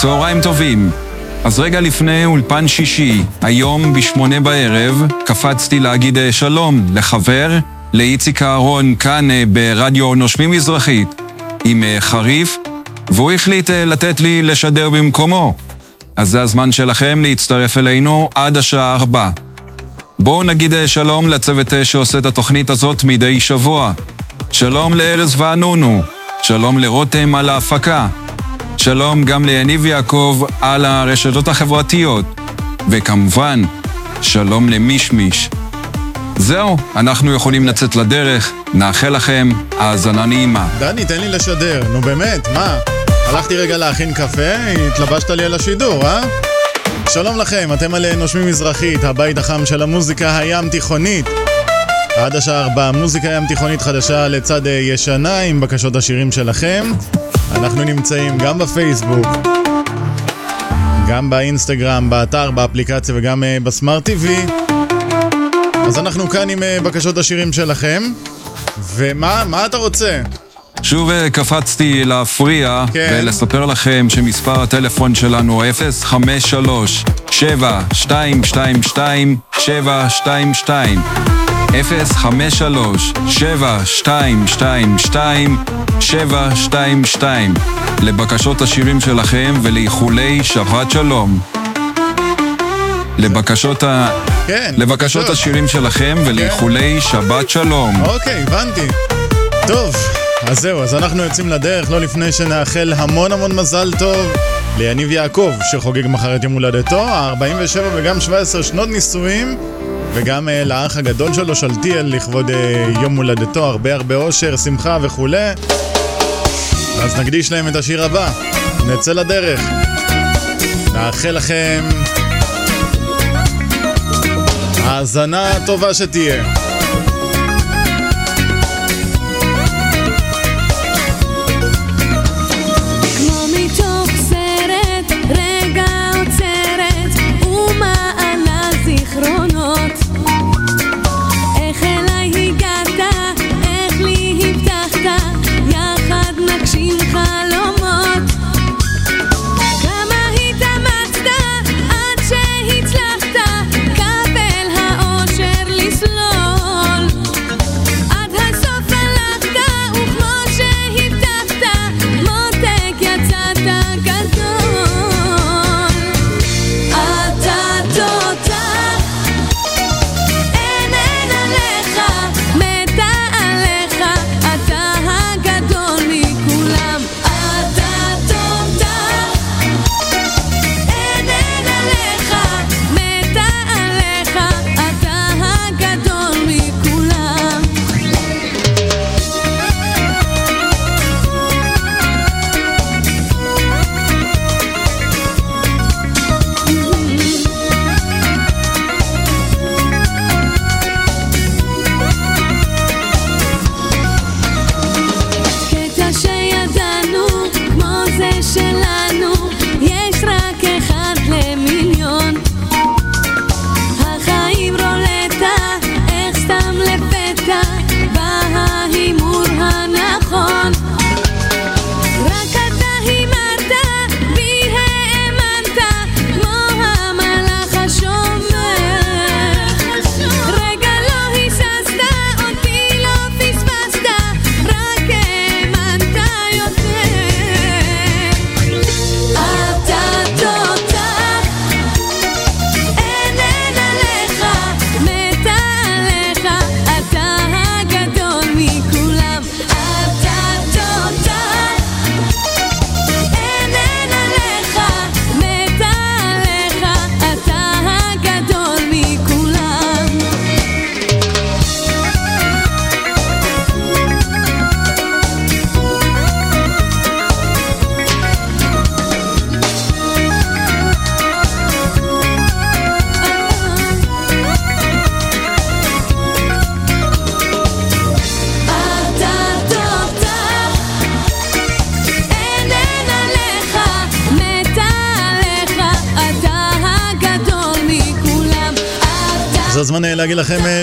צהריים טובים. אז רגע לפני אולפן שישי, היום בשמונה בערב, קפצתי להגיד אה, שלום לחבר, לאיציק אהרון, כאן אה, ברדיו נושמים מזרחית, עם אה, חריף, והוא החליט לתת לי לשדר במקומו. אז זה הזמן שלכם להצטרף אלינו עד השעה ארבע. בואו נגיד שלום לצוות שעושה את התוכנית הזאת מדי שבוע. שלום לארז וענונו. שלום לרותם על ההפקה. שלום גם ליניב יעקב על הרשתות החברתיות. וכמובן, שלום למישמיש. זהו, אנחנו יכולים לצאת לדרך, נאחל לכם האזנה נעימה. דני, תן לי לשדר, נו באמת, מה? הלכתי רגע להכין קפה, התלבשת לי על השידור, אה? שלום לכם, אתם על נושמים מזרחית, הבית החם של המוזיקה הים תיכונית. עד השעה ארבע, מוזיקה ים תיכונית חדשה לצד אה, ישנה עם בקשות השירים שלכם. אנחנו נמצאים גם בפייסבוק, גם באינסטגרם, באתר, באפליקציה וגם אה, בסמארט TV. אז אנחנו כאן עם אה, בקשות השירים שלכם. ומה, מה אתה רוצה? שוב אה, קפצתי להפריע כן. ולספר לכם שמספר הטלפון שלנו 053 7222 722 053 7222 722 לבקשות השירים שלכם ולאיחולי שבת שלום. לבקשות ה... כן, לבקשות בקשות. השירים שלכם ולאיחולי שבת שלום. אוקיי, הבנתי. טוב, אז זהו, אז אנחנו יוצאים לדרך, לא לפני שנאחל המון המון מזל טוב ליניב יעקב, שחוגג מחר את יום הולדתו, ה-47 וגם 17 שנות נישואים, וגם uh, לאח הגדול שלו, שלתיאל, לכבוד uh, יום הולדתו, הרבה הרבה אושר, שמחה וכולי. אז נקדיש להם את השיר הבא, נצא לדרך. נאחל לכם האזנה טובה שתהיה.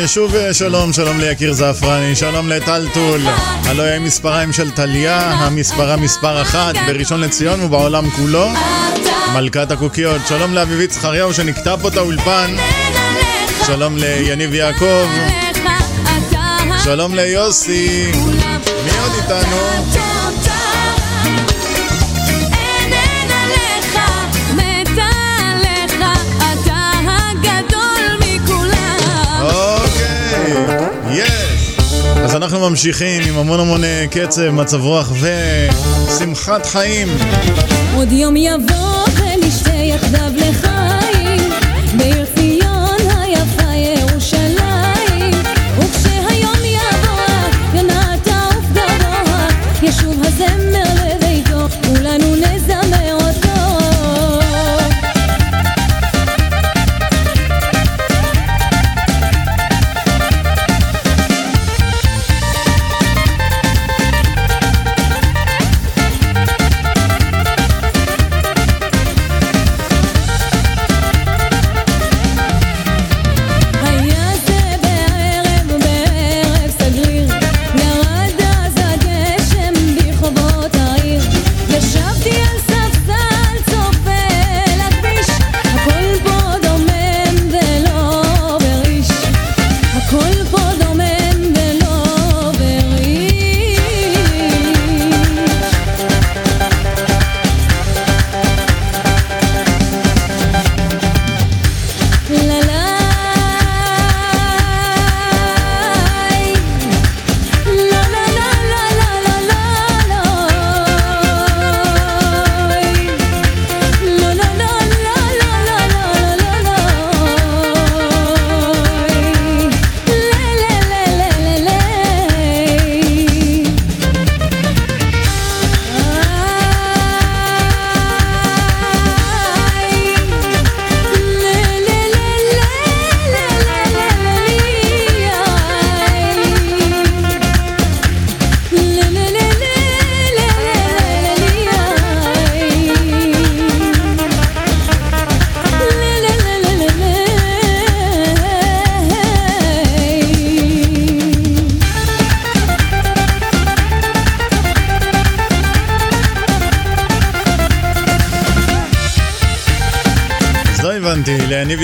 שוב אה, שלום, שלום ליקיר זעפרני, שלום לטלטול, הלוא היא מספריים של טליה, המספרה מספר אחת בראשון לציון ובעולם כולו, מלכת הקוקיות, שלום לאביבית זכריהו שנקטע פה את האולפן, שלום ליניב יעקב, שלום ליוסי, מי עוד איתנו? אנחנו ממשיכים עם המון המון אה, קצב, מצב רוח ושמחת חיים. עוד יום יבוא ונשתה יחדיו לך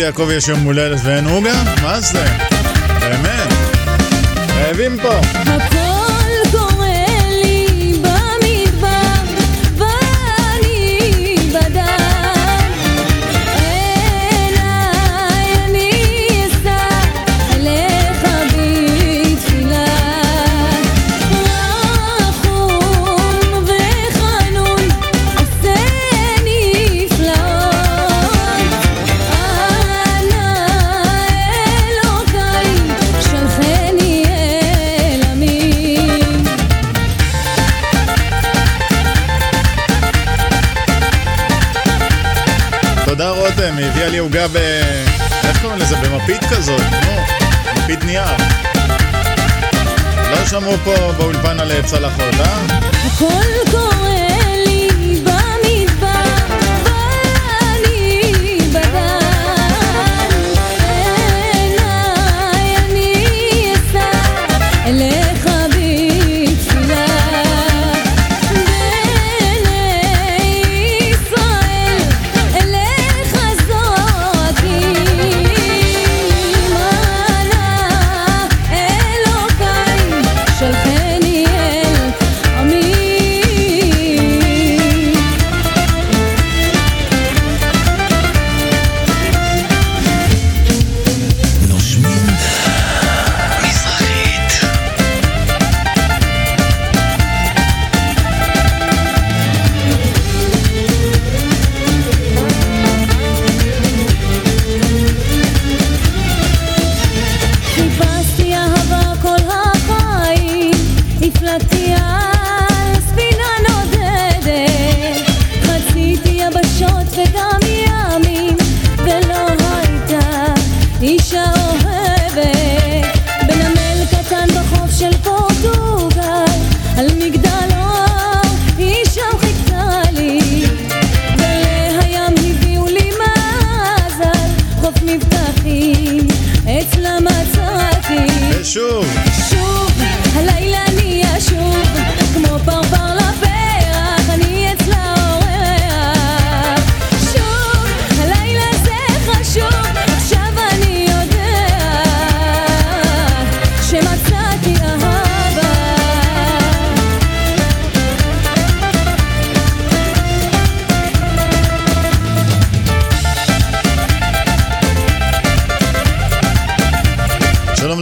יעקב יש יום הולדת ואין עוגה? מה זה? צלחות.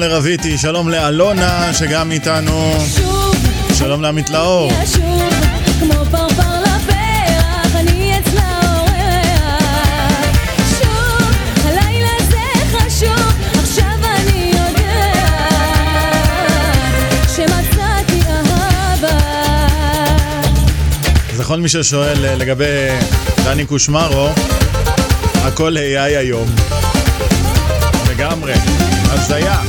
לרביטי, שלום לאלונה שגם איתנו, שוב, שלום לעמית לאור. לכל מי ששואל אה, לגבי דני קושמרו, הכל AI היום. לגמרי, הזיה.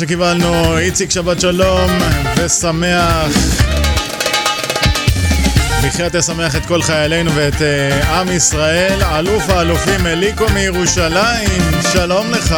שקיבלנו, איציק שבת שלום ושמח. בחייאת תשמח את כל חיילינו ואת אה, עם ישראל, אלוף האלופים אליקו מירושלים, שלום לך.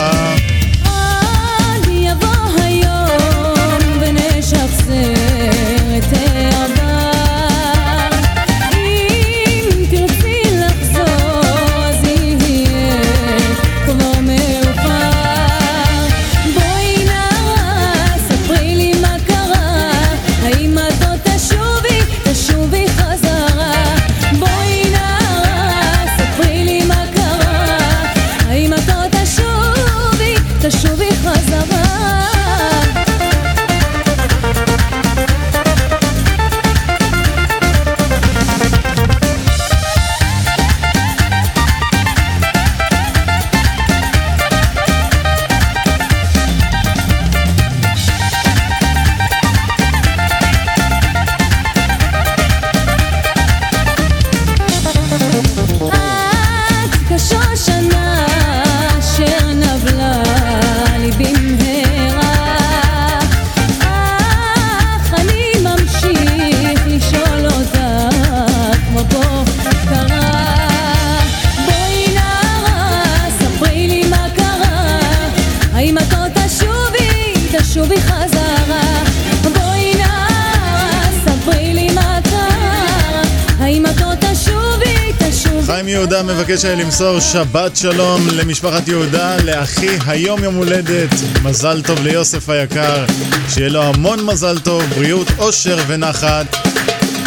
יהודה מבקש למסור שבת שלום למשפחת יהודה, לאחי היום יום הולדת, מזל טוב ליוסף היקר, שיהיה לו המון מזל טוב, בריאות, אושר ונחת,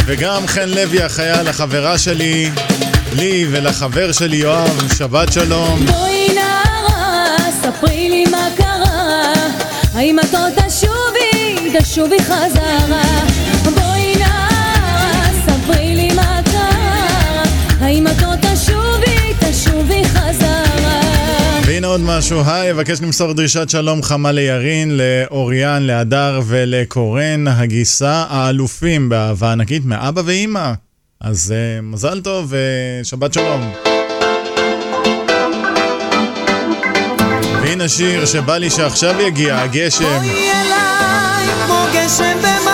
וגם חן לוי החייל, החברה שלי, לי ולחבר שלי יואב, שבת שלום. בואי נערה, ספרי לי מה קרה. האם את עוד תשובי, תשובי חזרה עוד משהו, היי, אבקש למסור דרישת שלום חמה לירין, לאוריאן, להדר ולקורן, הגיסה האלופים באהבה ענקית מאבא ואימא. אז uh, מזל טוב ושבת שלום. והנה שיר שבא לי שעכשיו יגיע, הגשם. בואי אליי כמו גשם במים,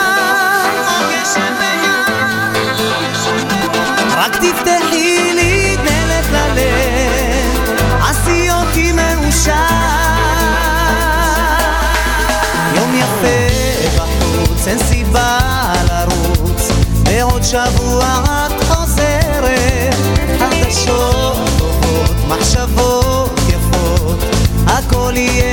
אין סיבה לרוץ, בעוד שבוע את חוזרת, חדשות טובות, מחשבות יפות, הכל יהיה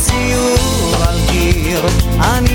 ציור על קיר, אני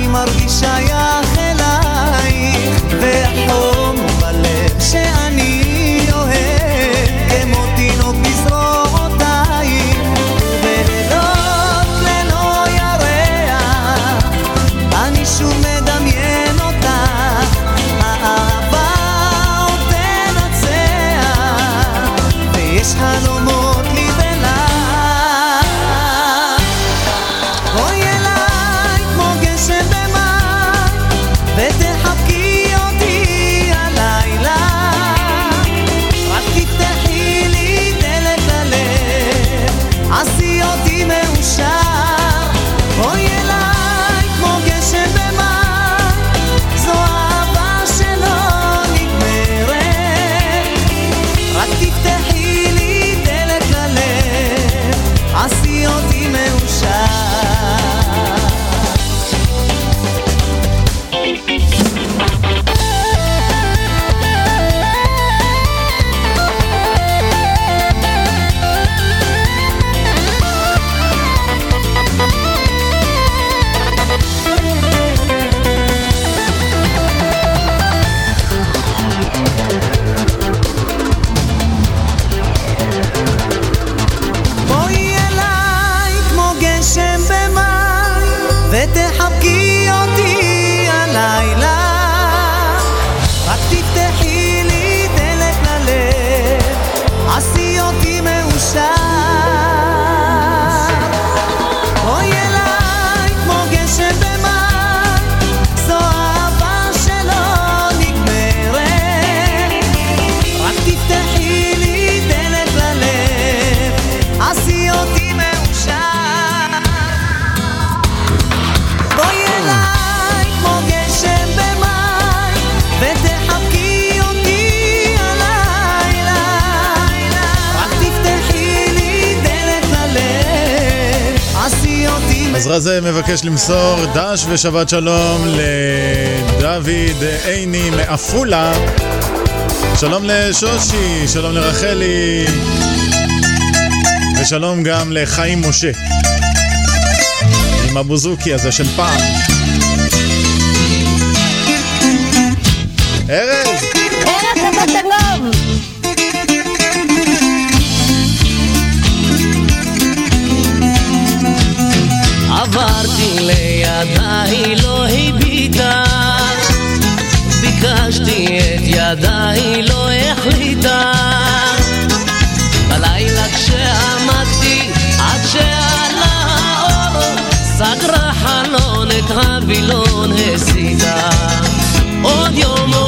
הזה מבקש למסור דש ושבת שלום לדוד עיני מעפולה. שלום לשושי, שלום לרחלי, ושלום גם לחיים משה, עם הבוזוקי הזה של פעם. ארז! לידה היא לא הביטה. ביקשתי את ידה היא לא החליטה. בלילה כשעמדתי עד שעלה האור סגרה חלון את הווילון הסיטה עוד יום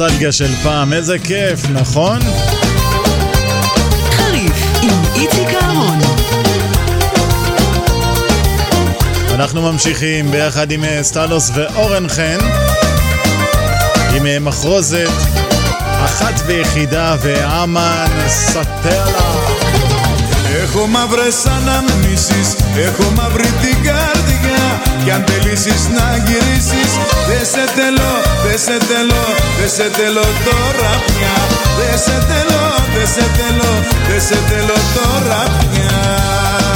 הנוסטלגיה של פעם, איזה כיף, נכון? חריף עם איציק אהרון אנחנו ממשיכים ביחד עם אה, סטלוס ואורן חן עם אה, מחרוזת אחת ויחידה והמן סטלה הוא μαύρες αναμνήσεις, איך הוא מבריטי גרדי Κι αν θελήσεις να γυρίσεις Δε σε θέλω, δε σε θέλω, δε σε θέλω τώρα πια. Δε σε θέλω, δε σε θέλω, δε σε θέλω τώρα πια.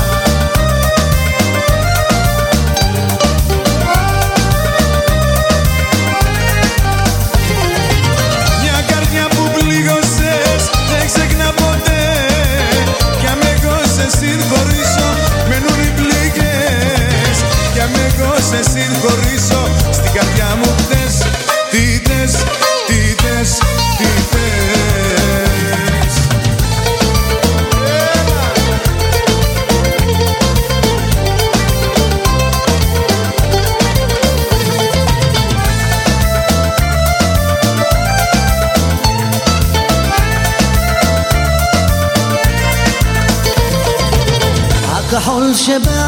שבא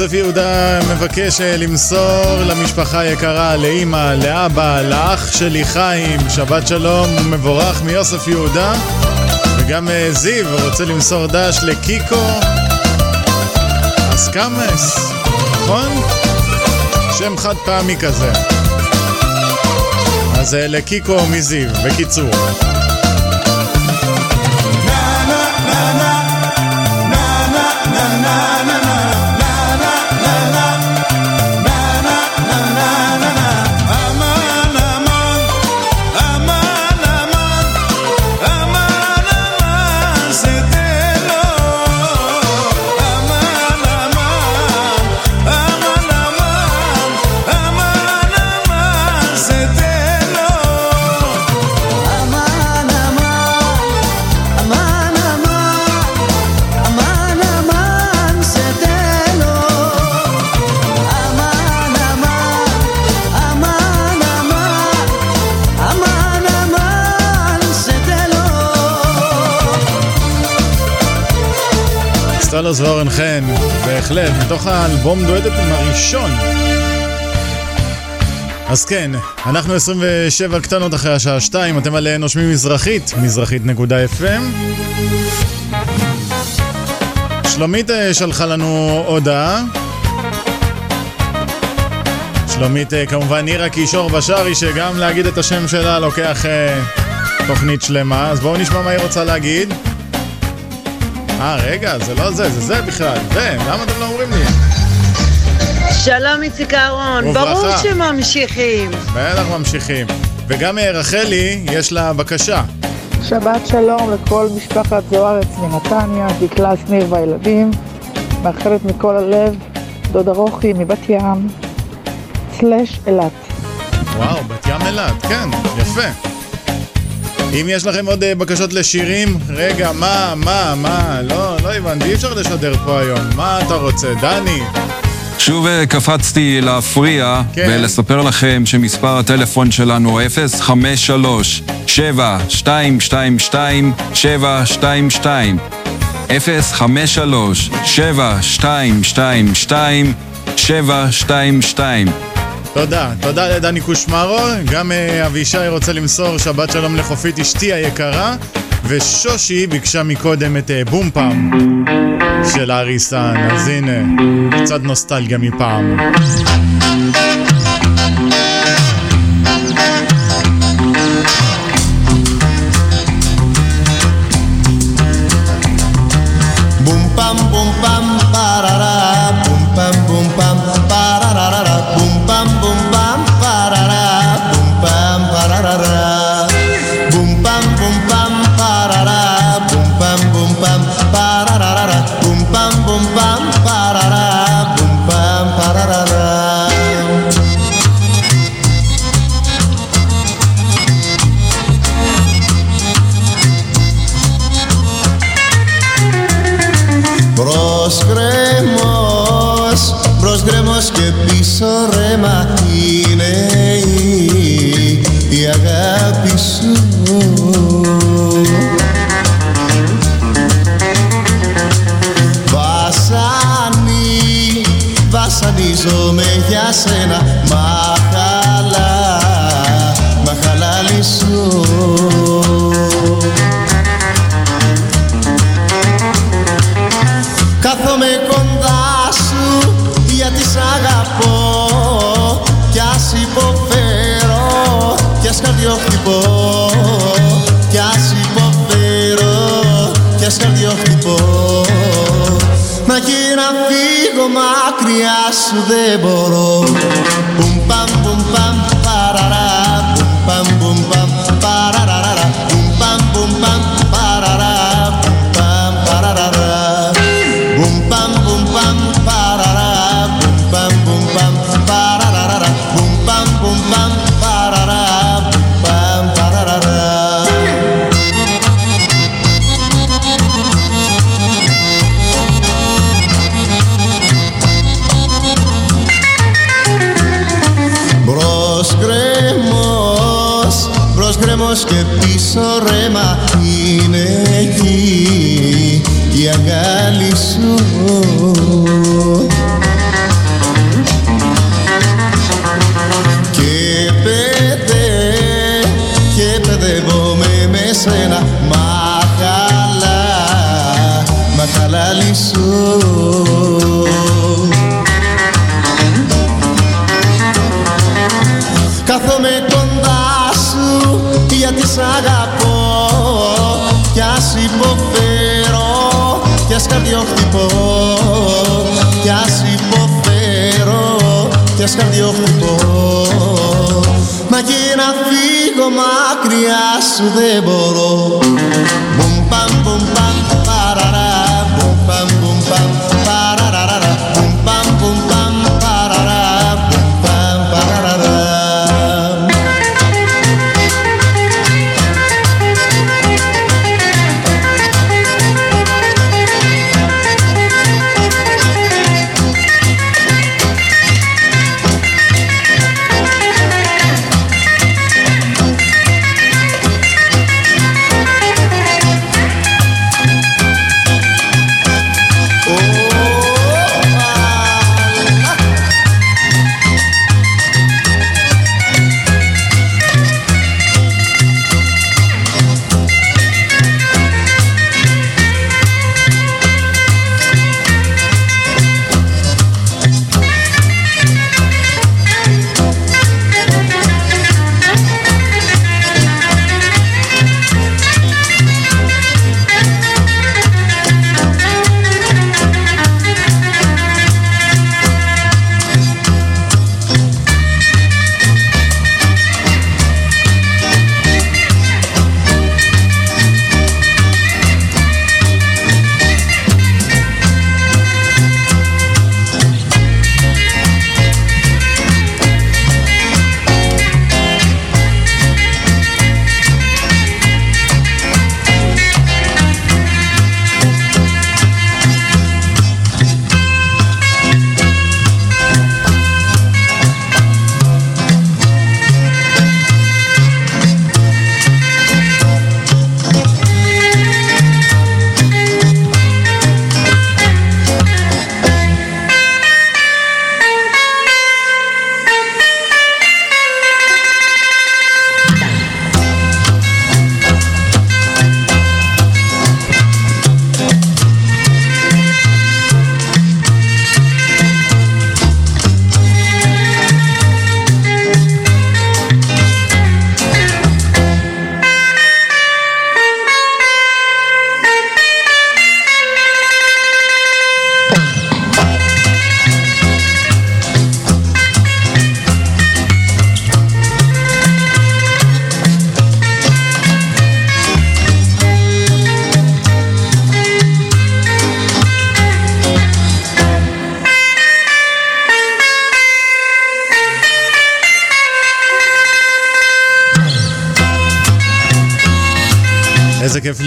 יוסף יהודה מבקש אה, למסור למשפחה היקרה, לאימא, לאבא, לאח שלי חיים, שבת שלום מבורך מיוסף יהודה. וגם אה, זיו רוצה למסור דש לקיקו. אז קאמס, נכון? שם חד פעמי כזה. אז אה, לקיקו מזיו, בקיצור. סטלוס ואורן חן, בהחלט, מתוך האלבום דואטים הראשון. אז כן, אנחנו 27 קטנות אחרי השעה 2, אתם על נושמים מזרחית, מזרחית.fm. שלומית אה, שלחה לנו הודעה. שלומית אה, כמובן נירה קישור בשארי, שגם להגיד את השם שלה לוקח אה, תוכנית שלמה, אז בואו נשמע מה היא רוצה להגיד. אה, רגע, זה לא זה, זה זה בכלל. זה, למה אתם לא אומרים לי? שלום איציק אהרון. ברור שממשיכים. בטח ממשיכים. וגם אה, רחלי, יש לה בקשה. שבת שלום לכל משפחת זוארץ מנתניה, דקלה, שניר והילדים. מאחלת מכל הלב, דודה רוחי מבת ים, סלאש אילת. וואו, בת ים אילת, כן, יפה. אם יש לכם עוד אה, בקשות לשירים, רגע, מה, מה, מה, לא, לא הבנתי, אי אפשר לשדר פה היום. מה אתה רוצה, דני? שוב אה, קפצתי להפריע כן. ולספר לכם שמספר הטלפון שלנו 053 7222 722 053 7222 722 תודה, תודה לדני קושמרו, גם אה, אבישי רוצה למסור שבת שלום לחופית אשתי היקרה, ושושי ביקשה מקודם את אה, בום פעם של האריסן, אז הנה, קצת נוסטלגיה מפעם. και πίσω ρε μαχή বাসুদেব বড়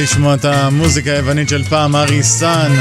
לשמוע את המוזיקה היוונית של פעם, ארי סאן.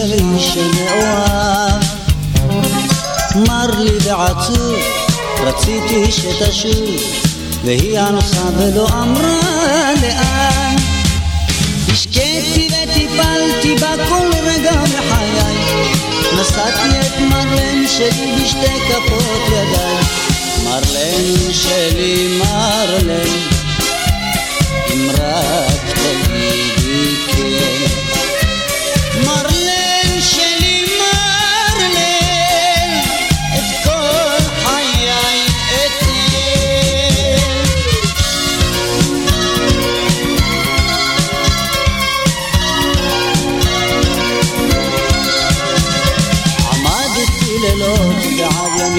מצבים שמאוהב מר לי ועצוב, רציתי שתשוב והיא הלכה ולא אמרה לאן. השקיתי וטיפלתי בה כל רגע בחיי נשאתי את מרלן שלי בשתי כפות ידיי. מרלן שלי מרלן אם רק תגידי כן. מרלן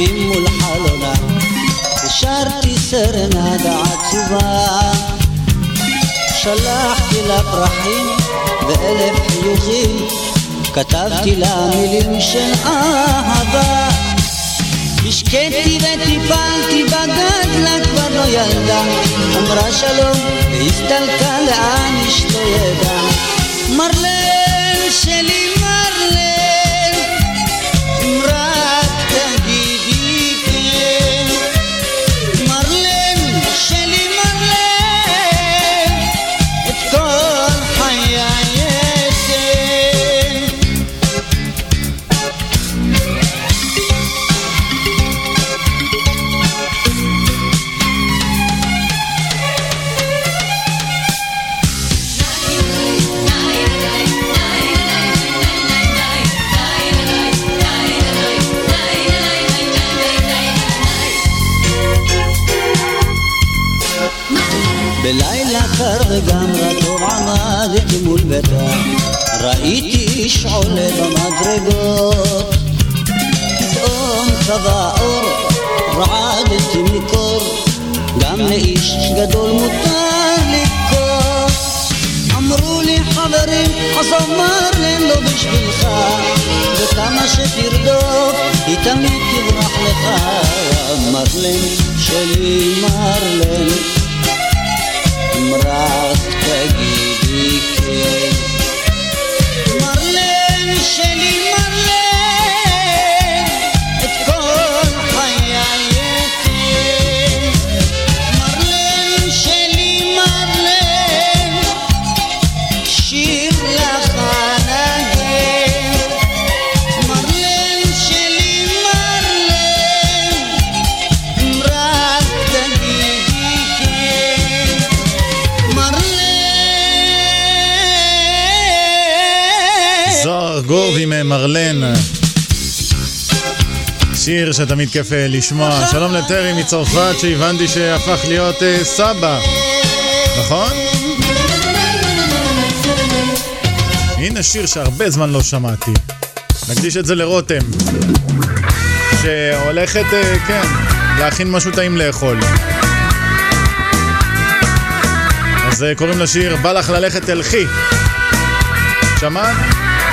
ועד ימים מול חלונה ושרתי סרנדה עצובה שלחתי לה פרחים ואלף חיוכים כתבתי לה מילים של אהבה השקיתי וטיפלתי בגדלה כבר לא ילדה אמרה שלום והסתלקה לאן איש לא ידע מרלן וגם רטוב עמדתי מול ביתה ראיתי איש עולה במדרגות. פתאום צבע אור רעדתי מקור. גם לאיש גדול מותר לקרות אמרו לי חברים עזוב מרלן לא בשבילך. וכמה שתרדוף היא תמיד תברח לך. מרלן שלי מרלן אם מרלן. שיר שתמיד כיף אה, לשמוע. שלום לטרי מצרפת שהבנתי שהפך להיות אה, סבא. נכון? הנה שיר שהרבה זמן לא שמעתי. נקדיש את זה לרותם. שהולכת, אה, כן, להכין משהו טעים לאכול. אז קוראים לשיר בא לך ללכת תלכי. שמעת?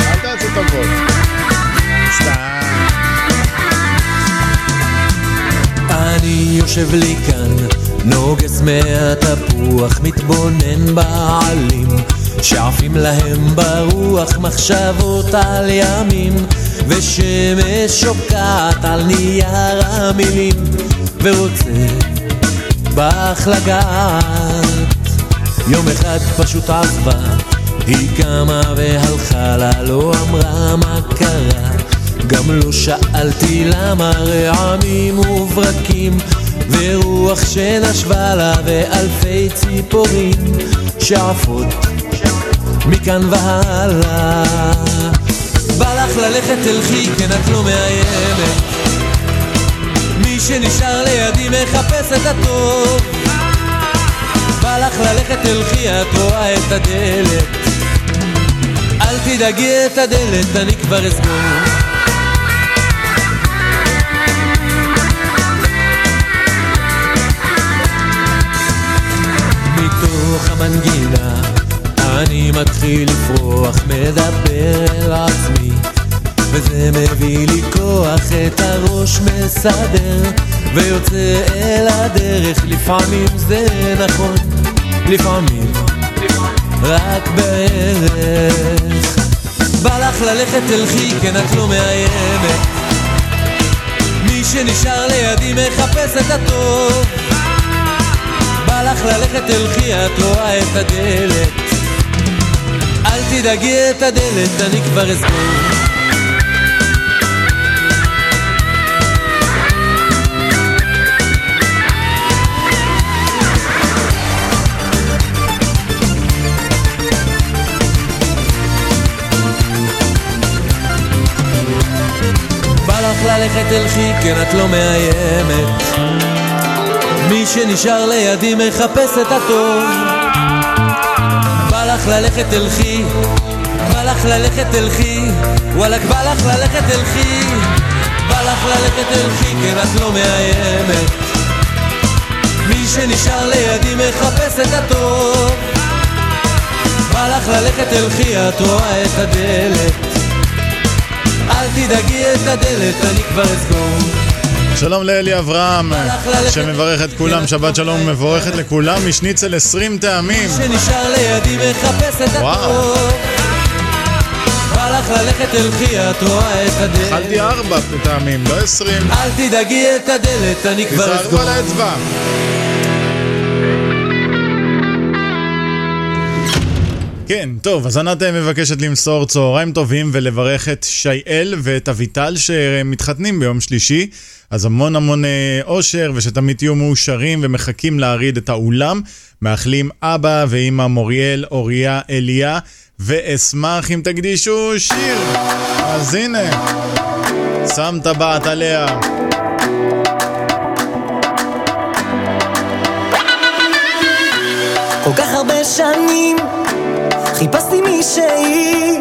אל תעשו טובות. סתם. יושב לי כאן, נוגס מהתפוח, מתבונן בעלים, שעפים להם ברוח מחשבות על ימים, ושמש שוקעת על נייר המילים, ורוצה בך לגעת. יום אחד פשוט עזבה, היא קמה והלכה לה, לא אמרה מה קרה. גם לא שאלתי למה רעמים וברקים ורוח שנשבה לה ואלפי ציפורים שעפות מכאן והלאה. בא לך ללכת תלכי כן את לא מאיימת. מי שנשאר לידי מחפש את הטוב. בא לך ללכת תלכי את רואה את הדלת. אל תדאגי את הדלת אני כבר אסגור את הראש מסדר ויוצא אל הדרך, לפעמים זה נכון, לפעמים רק בערך. בא לך ללכת תלכי, כן את לא מאיימת. מי שנשאר לידי מחפש את הטוב. בא לך ללכת תלכי, את רואה את הדלת. אל תדאגי את הדלת, אני כבר אסגור ללכת תלכי, כן את לא מאיימת. מי שנשאר לידי מחפש את הטוב. בא לך ללכת תלכי, בא לך ללכת תלכי, וואלכ בא לך ללכת תלכי, בא לך ללכת תלכי, כן את לא מאיימת. מי שנשאר לידי מחפש את הטוב. בא לך ללכת תלכי, את רואה את הדלת. תדאגי את הדלת, אני כבר אסגור. שלום לאלי אברהם, שמברך את כולם, שבת שלום מבורכת לכולם, משניצל 20 טעמים. שנשאר לידי מחפש את וואו. הטוב. בא לך ללכת תלכי, את רואה את הדלת. אכלתי ארבע טעמים, לא 20. אל תדאגי את הדלת, אני כבר תיזהרו אסגור. על האצבע. כן, טוב, אז ענת אה, מבקשת למסור צהריים טובים ולברך את שייאל ואת אביטל שמתחתנים ביום שלישי. אז המון המון אה, אושר ושתמיד תהיו מאושרים ומחכים להרעיד את האולם. מאחלים אבא ואימא מוריאל, אוריה, אליה, ואשמח אם תקדישו שיר. אז הנה, שם טבעת עליה. כל כך הרבה שנים חיפשתי מישהי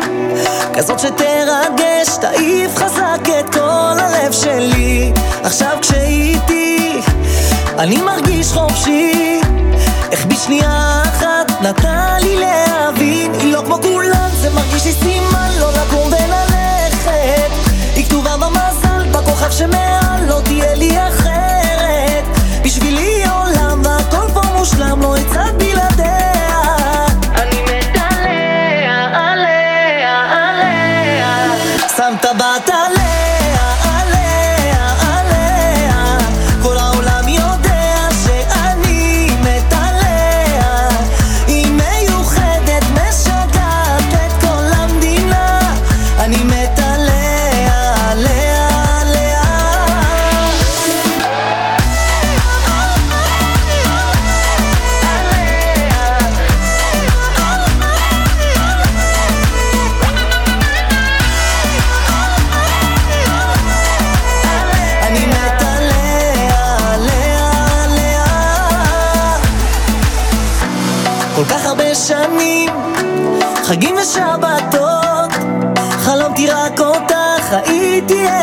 כזאת שתרגש, תעיף חזק את כל הלב שלי. עכשיו כשהיא איתי אני מרגיש חופשי. איך בשנייה אחת נתנה לי להבין היא לא כמו כולם, זה מרגיש לי סימן לא לקום וללכת. היא כתובה במזל, בכוכב שמעל לא תהיה לי אחרת. בשבילי עולם והכל פה מושלם לא אצעד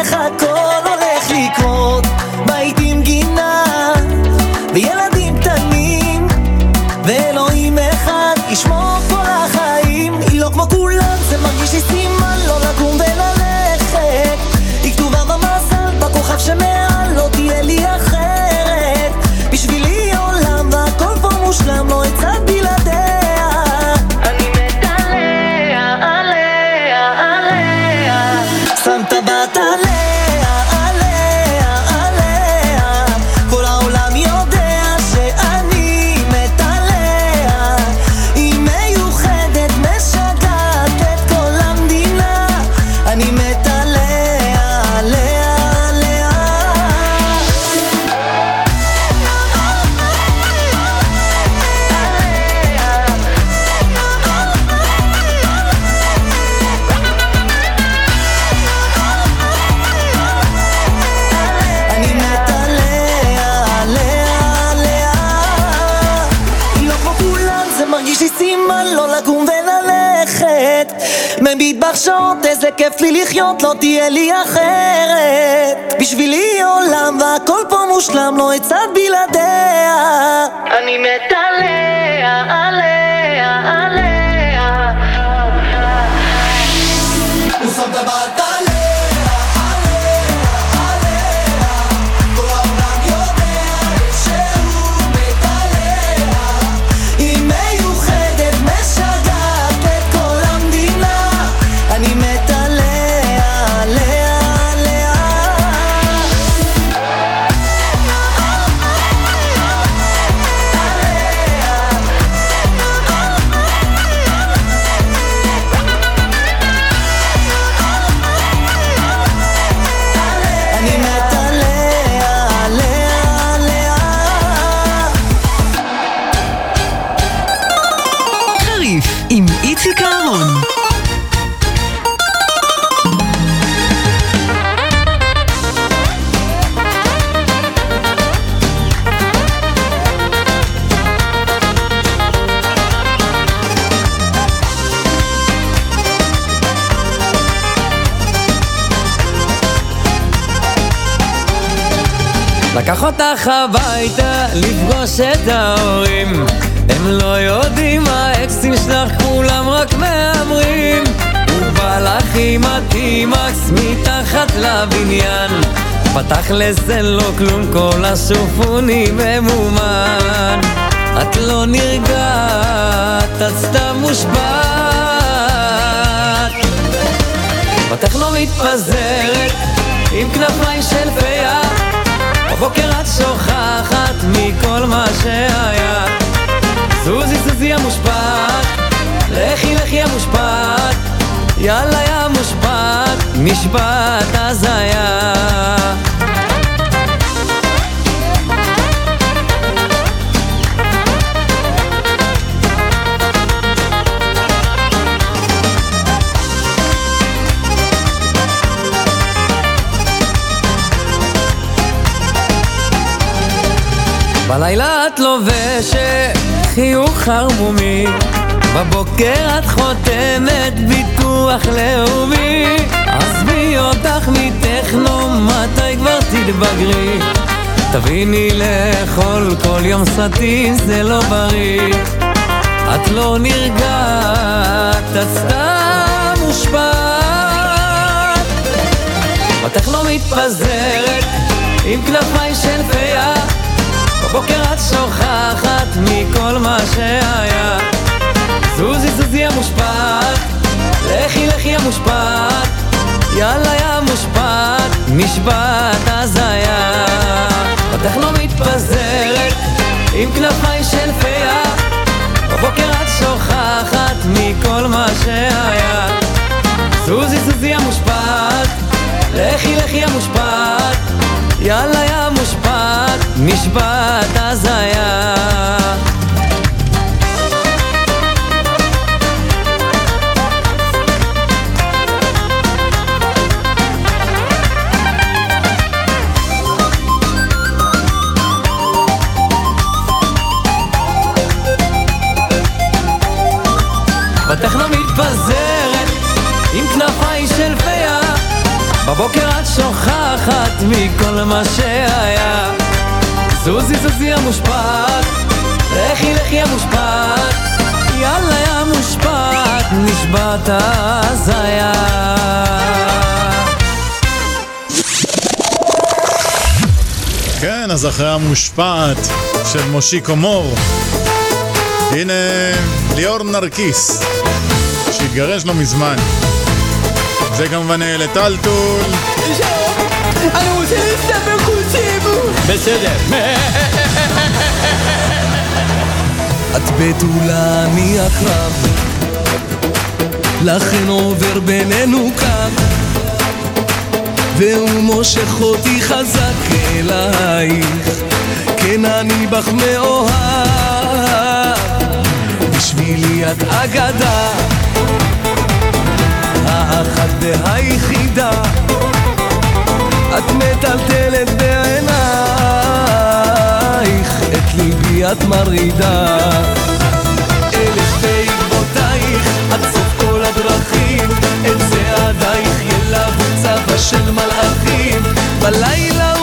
איך הכל הולך לקרות. בית עם גינה וילדים כיף לי לחיות, לא תהיה לי אחרת. בשבילי עולם והכל פה מושלם, לא אצעד בלעדיה. אני מת עליה, עליה, עליה אותך הביתה לפגוש את ההורים. הם לא יודעים האקסים שלך כולם רק מהמרים. הוא בא לך עם הטימקס מתחת לבניין. פתח לזה לא כלום כל השופוני ממומן. את לא נרגעת, את סתם מושפעת בתך לא מתפזרת עם כנפיים של פיה בבוקר את שוכחת מכל מה שהיה. זוזי זוזי המושפעת לכי לכי המושפעת יאללה יא המושפעת נשבעת הזיה בלילה את לובשת חיוך ערמומי. בבוקר את חותמת ביטוח לאומי. עזבי אותך מטכנו, מתי כבר תתבגרי? תביני לאכול כל יום סטי זה לא בריא. את לא נרגעת, את סתם מושפעת. בתך לא מתפזרת עם כנפיים של פיה בבוקר את שוכחת מכל מה שהיה. זוזי זוזי המושפעת לכי לכי המושפעת יאללה יא המושפעת נשבעת הזיה. בתך לא מתפזרת עם כנפיים של פיה בבוקר את שוכחת מכל מה שהיה. זוזי זוזי המושפעת לכי לכי המושפעת. יאללה יא מושפעת, נשבעת הזיה. בתך לא מתפזרת בבוקר את שוכחת מכל מה שהיה. זוזי זוזי המושפעת לכי לכי המושפעת. יאללה יא המושפעת נשבעת הזיה כן, אז אחרי המושפעת של מושיקו מור, הנה ליאור נרקיס, שהתגרש לא מזמן. זה כמובן איילת אלטול. אני רוצה להסתבר חוצים! בסדר. את בתולה, אני עקרב, לכן עובר בינינו קו, והוא מושך אותי חזק אלייך, כן אני בך מאוהב, בשבילי את אגדה, האחת והיחידה, את מטלטלת בעינייך, את ליבי את מרעידה. אלך בעקבותייך עד סוף כל הדרכים, את צעדייך ילוו צבא של מלאכים, בלילה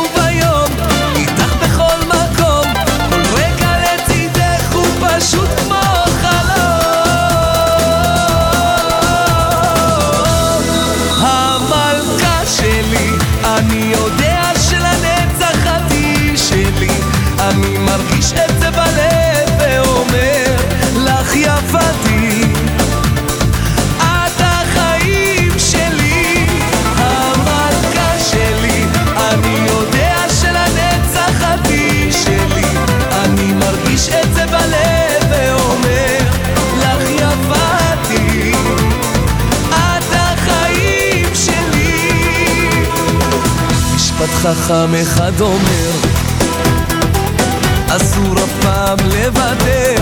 חכם אחד אומר אסור אף פעם לוותר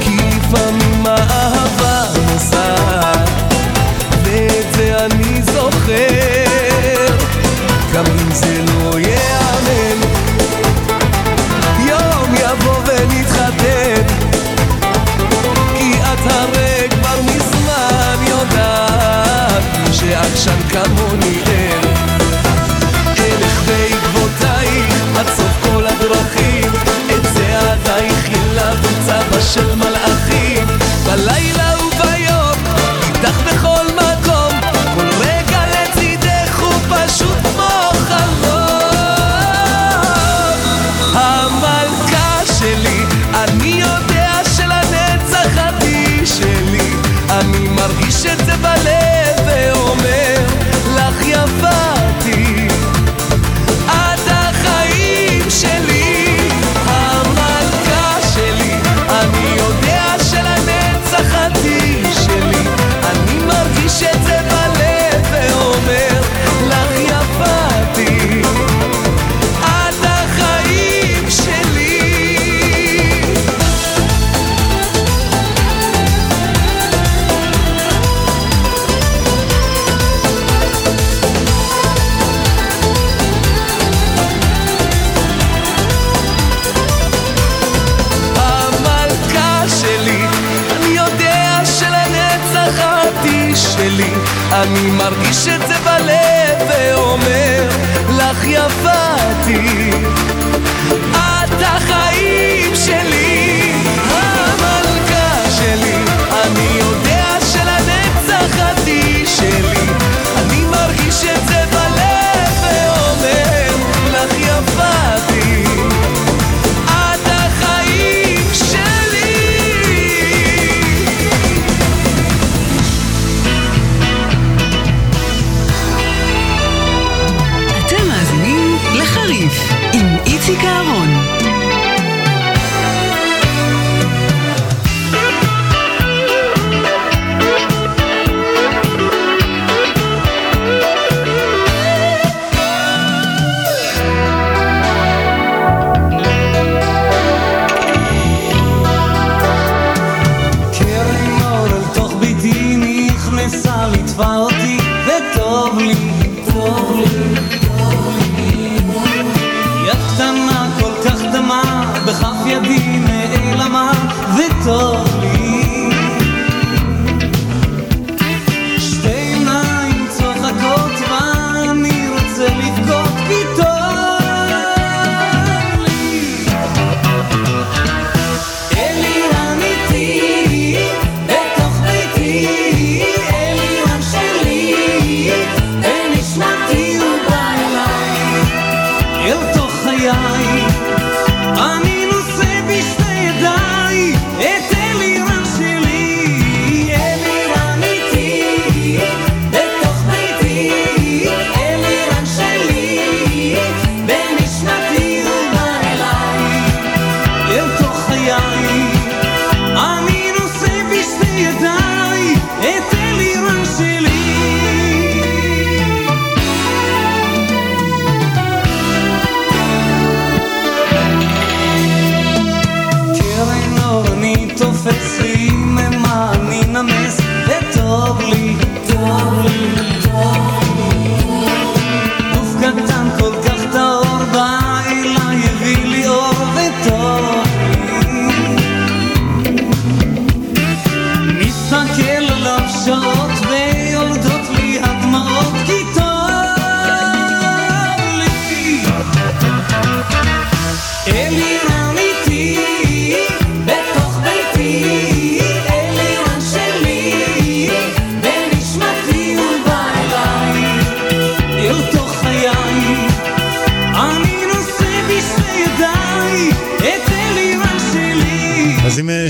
כי לפעמים האהבה נוסעת ואת זה אני זוכר. גם אם זה לא ייאמן יום יבוא ונתחתן כי את הרי כבר מזמן יודעת שעקשן כמוני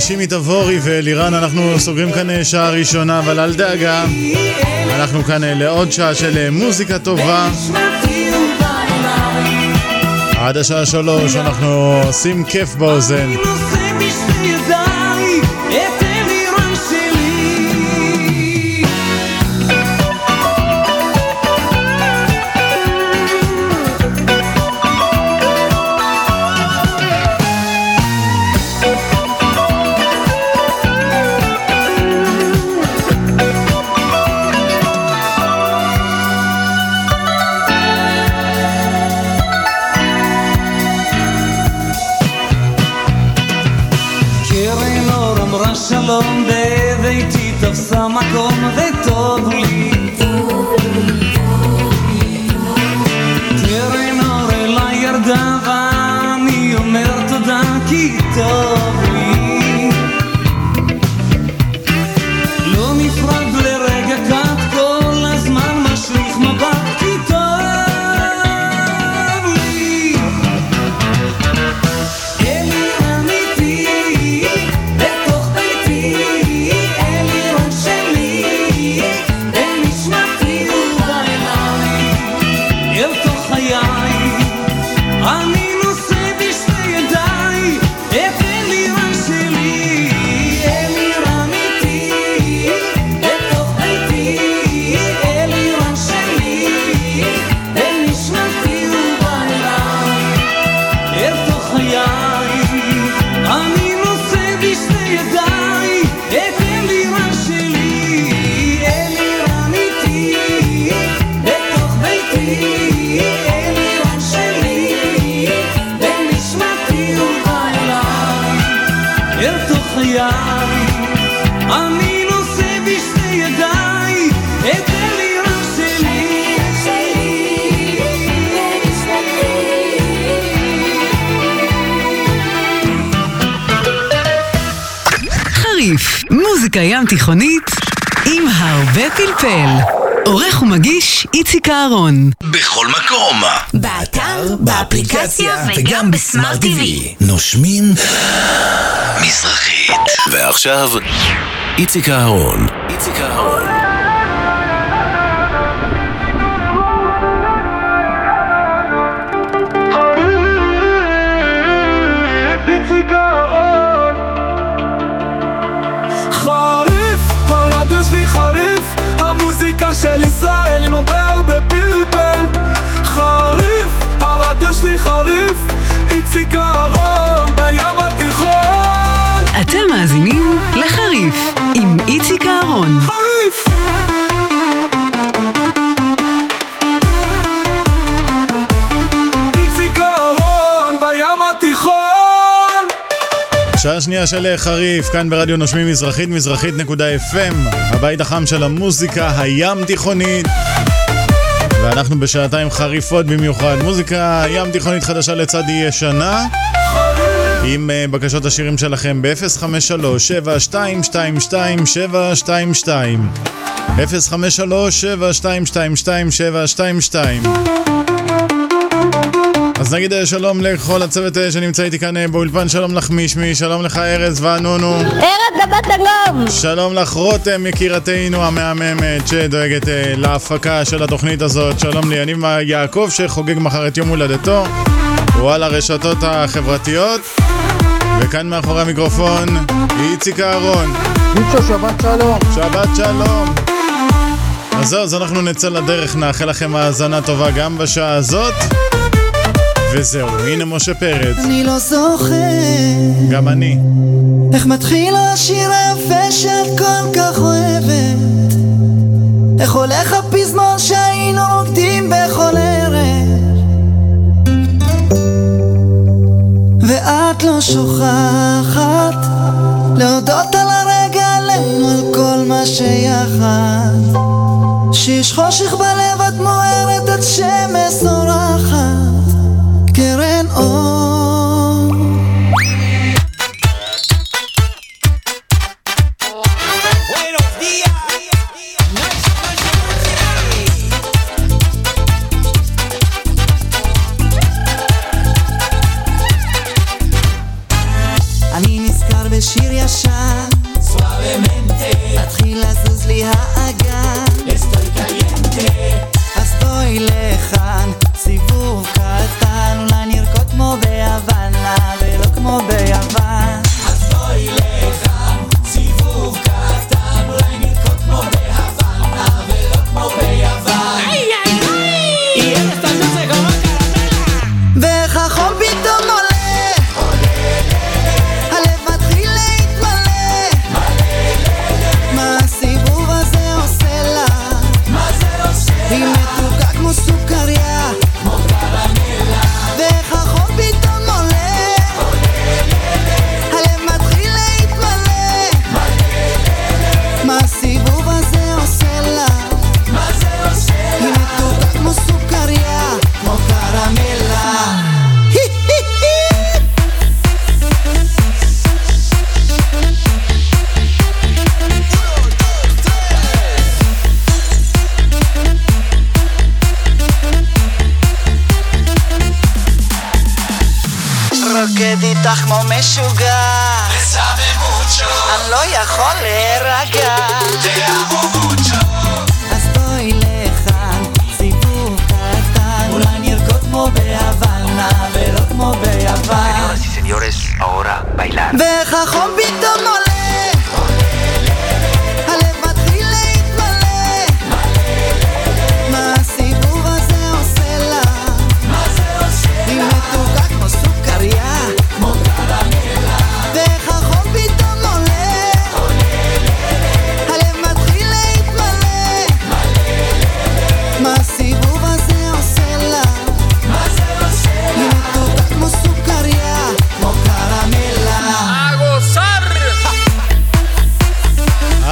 שימי תבורי ולירן, אנחנו סוגרים כאן אה, שעה ראשונה, אבל אל דאגה, אנחנו כאן אה, לעוד שעה של אה, מוזיקה טובה. עד השעה שלוש אנחנו עושים כיף באוזן. תיכונית עם הרבה פלפל. עורך ומגיש איציק אהרון. בכל מקום. באתר, באפליקציה וגם בסמארט TV. נושמים מזרחית. ועכשיו, איציק אהרון. איציק אהרון. שעה שנייה של חריף, כאן ברדיו נושמים מזרחית, מזרחית.fm, הבית החם של המוזיקה הים תיכונית. ואנחנו בשעתיים חריפות במיוחד, מוזיקה ים תיכונית חדשה לצד ישנה. עם אה, בקשות השירים שלכם ב-053-7222-722 053-7222-722 אז נגיד אה, שלום לכל הצוות אה, שנמצא איתי כאן אה, באולפן, שלום לך מישמי, שלום לך ארז וענונו. ארץ גבת הגלום! שלום לך רותם יקירתנו המהממת שדואגת להפקה של התוכנית הזאת, שלום ליניב יעקב שחוגג מחר את יום הולדתו, הוא על הרשתות החברתיות, וכאן מאחורי המיקרופון איציק אהרון. מיצו, שבת שלום. שבת שלום. אז זהו, אז אנחנו נצא לדרך, נאחל לכם האזנה טובה גם בשעה הזאת. וזהו, הנה משה פרץ. אני לא זוכר גם אני. איך מתחיל השיר היפה שאת כל כך אוהבת איך הולך הפזמון שהיינו רוקדים בכל ערב ואת לא שוכחת להודות על הרגע עלינו על כל מה שיחד שיש חושך בלב את מוארת את שמש זורחת קרן אור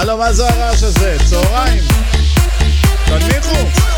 הלו, מה זה הרעש הזה? צהריים. תניחו.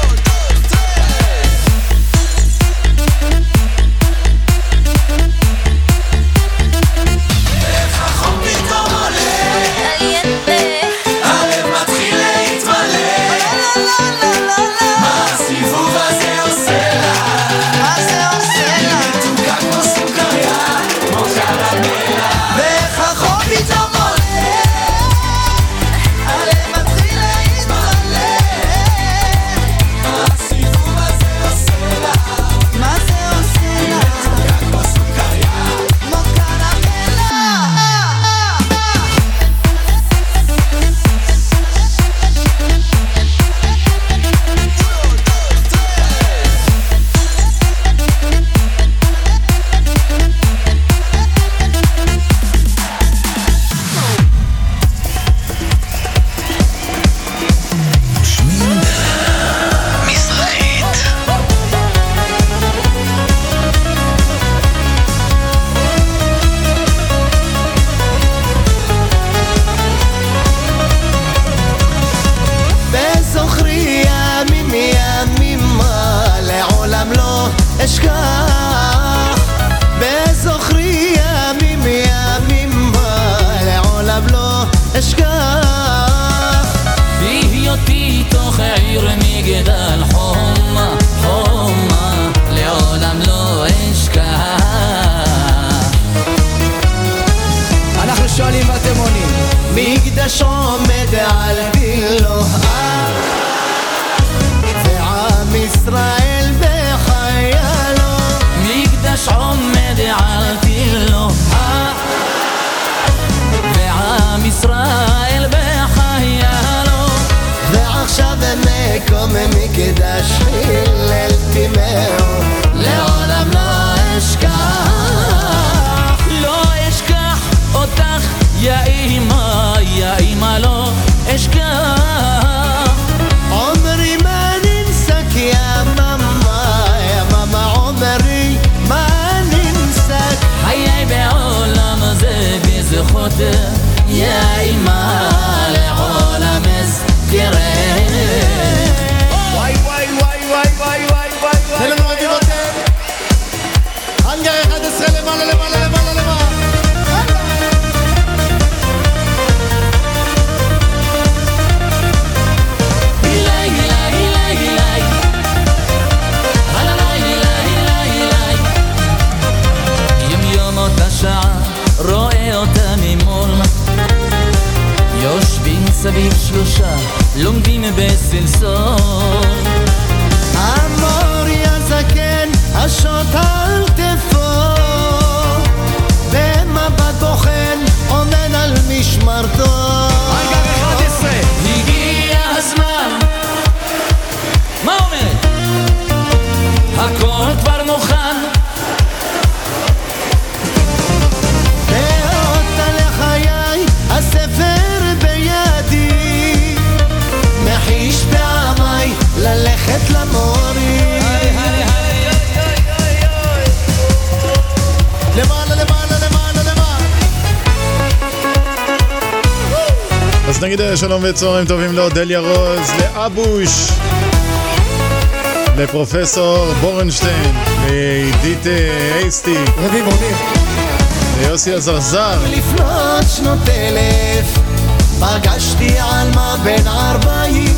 אז נגיד אה, שלום וצהריים טובים לאודליה רוז, לאבוש, לפרופסור בורנשטיין, לעידית אה, אייסטי, ליוסי הזרזר, לפנות שנות אלף פגשתי עלמה בן ארבעים.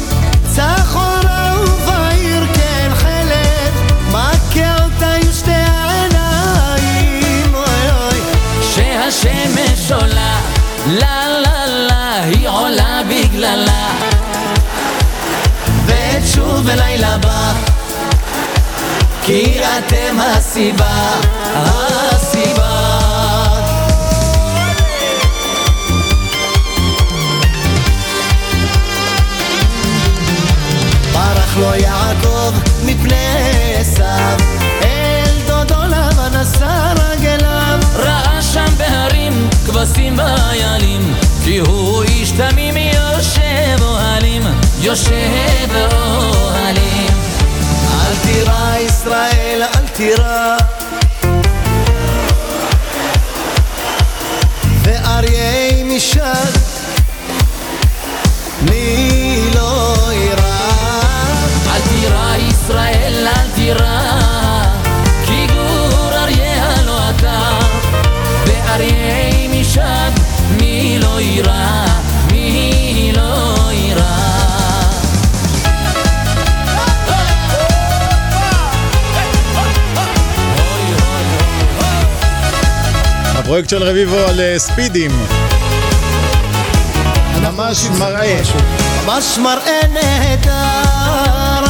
צחורה ובעיר כן חלב מכה אותה עם שתי העיניים. אוי אוי. כשהשמש עולה, לה לה לה, היא עולה בגללה. ועת שוב בלילה בא כי אתם הסיבה הסיבה ברח לו יעקב מפני עשיו אל דודו לבן עשה רגליו ראה שם בהרים כבשים ואיילים, כי הוא איש תמים יושב אוהלים, יושב אוהלים. אל תירא ישראל אל תירא. ואריה משד מי לא יירא? אל תירא ישראל, אל תירא, יירא, מי לא יירא. הפרויקט של רביבו על אה, ספידים. ממש מראה. ממש מראה נהדר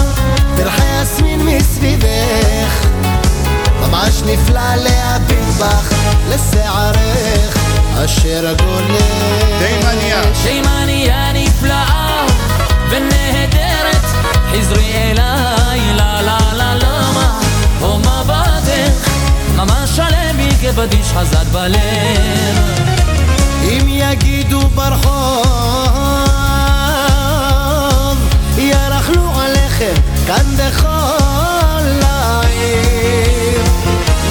פרחי יסמין מסביבך ממש נפלא להביט בך לשערך אשר גולש תימניה תימניה נפלאה ונהדרת, חזרי אליי, לה לה לה למה, או מבטך, ממש עלה בי כפטיש חזק בלב. אם יגידו ברחוב ירכלו עליכם כאן בכל העיר.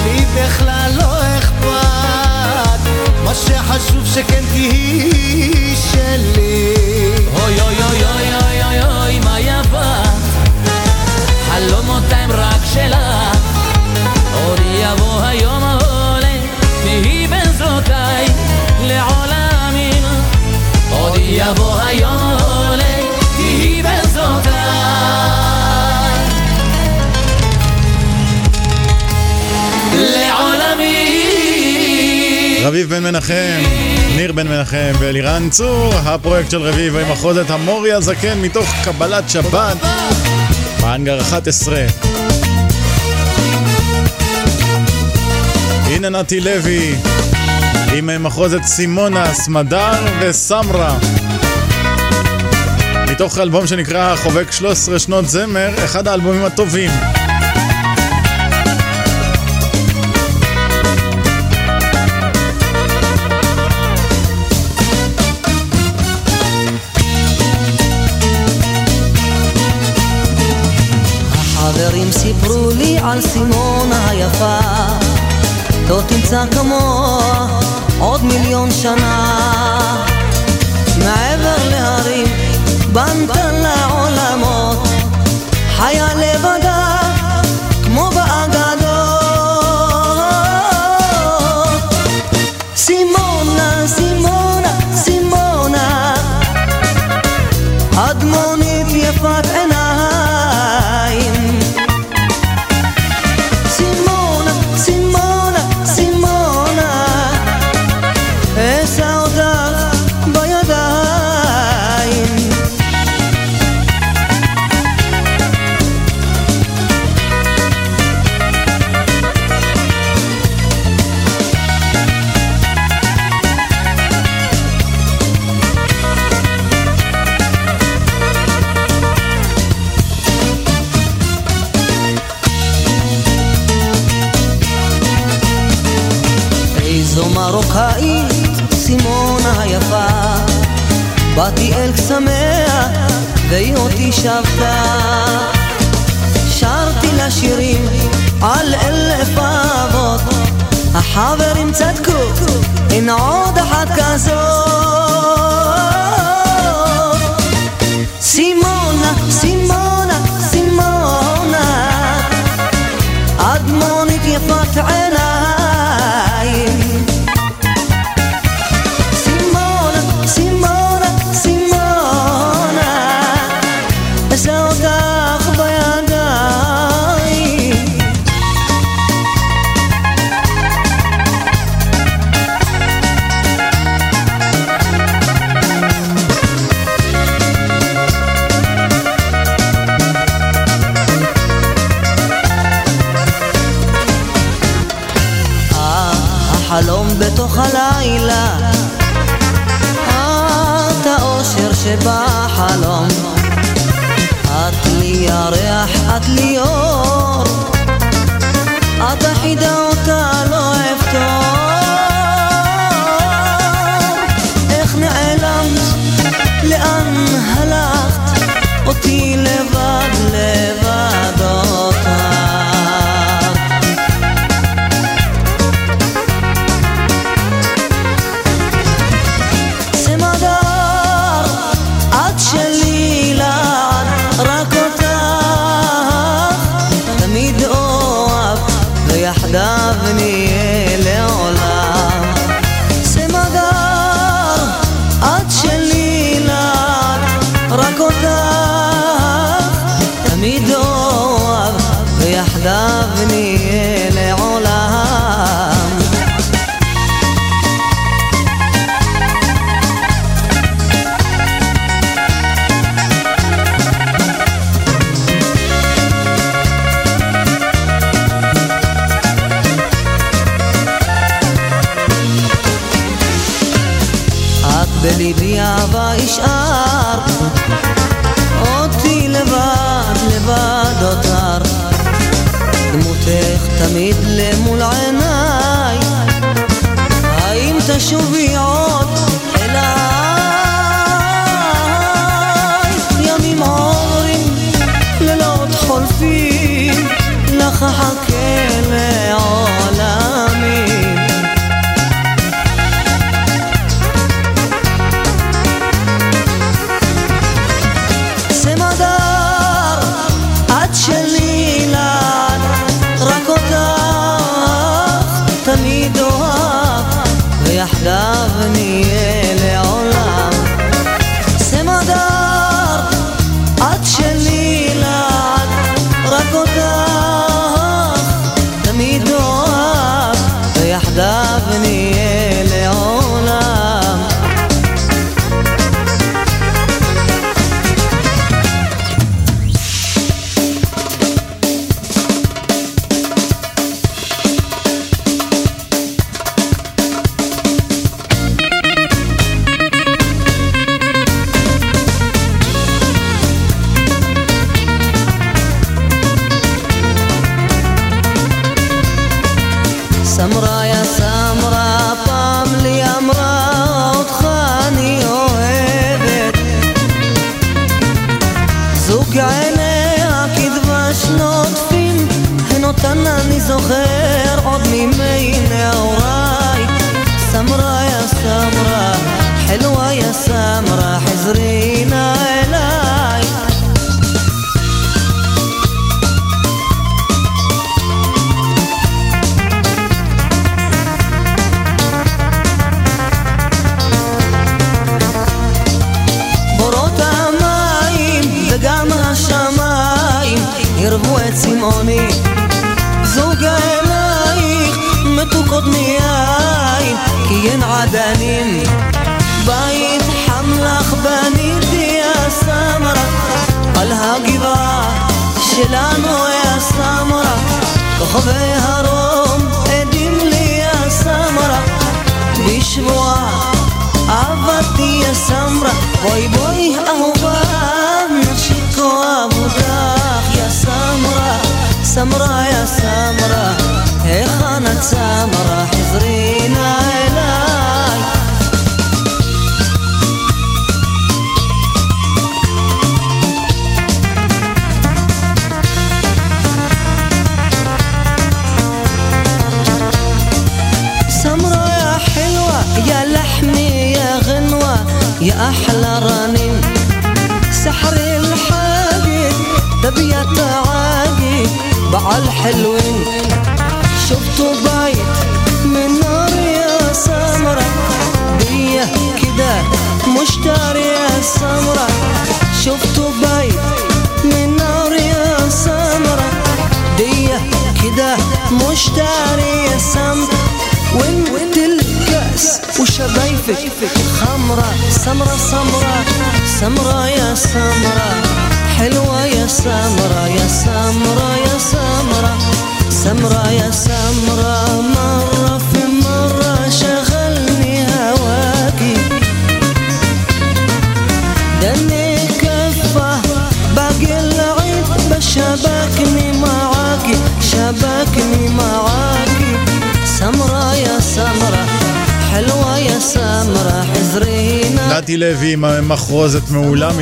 לי בכלל לא אכפת מה שחשוב שכן תהיי שלי. אוי אוי אוי אוי אוי אוי אוי מה יפה חלומותיים רק שלך עוד יבוא היום העולה תהי בעזרותיי לעולמים עוד יבוא היום העולה תהי בעזרותיי לעולמים רביב בן מנחם, ניר בן מנחם ואלירן צור, הפרויקט של רביב עם החודת המורי הזקן מתוך קבלת שבת, בהנגר 11. הנה נתי לוי עם מחוזת סימונה, סמדר וסמרה. מתוך אלבום שנקרא חובק 13 שנות זמר, אחד האלבומים הטובים. על סימונה היפה, לא תמצא כמוה עוד מיליון שנה. מעבר להרים בנתה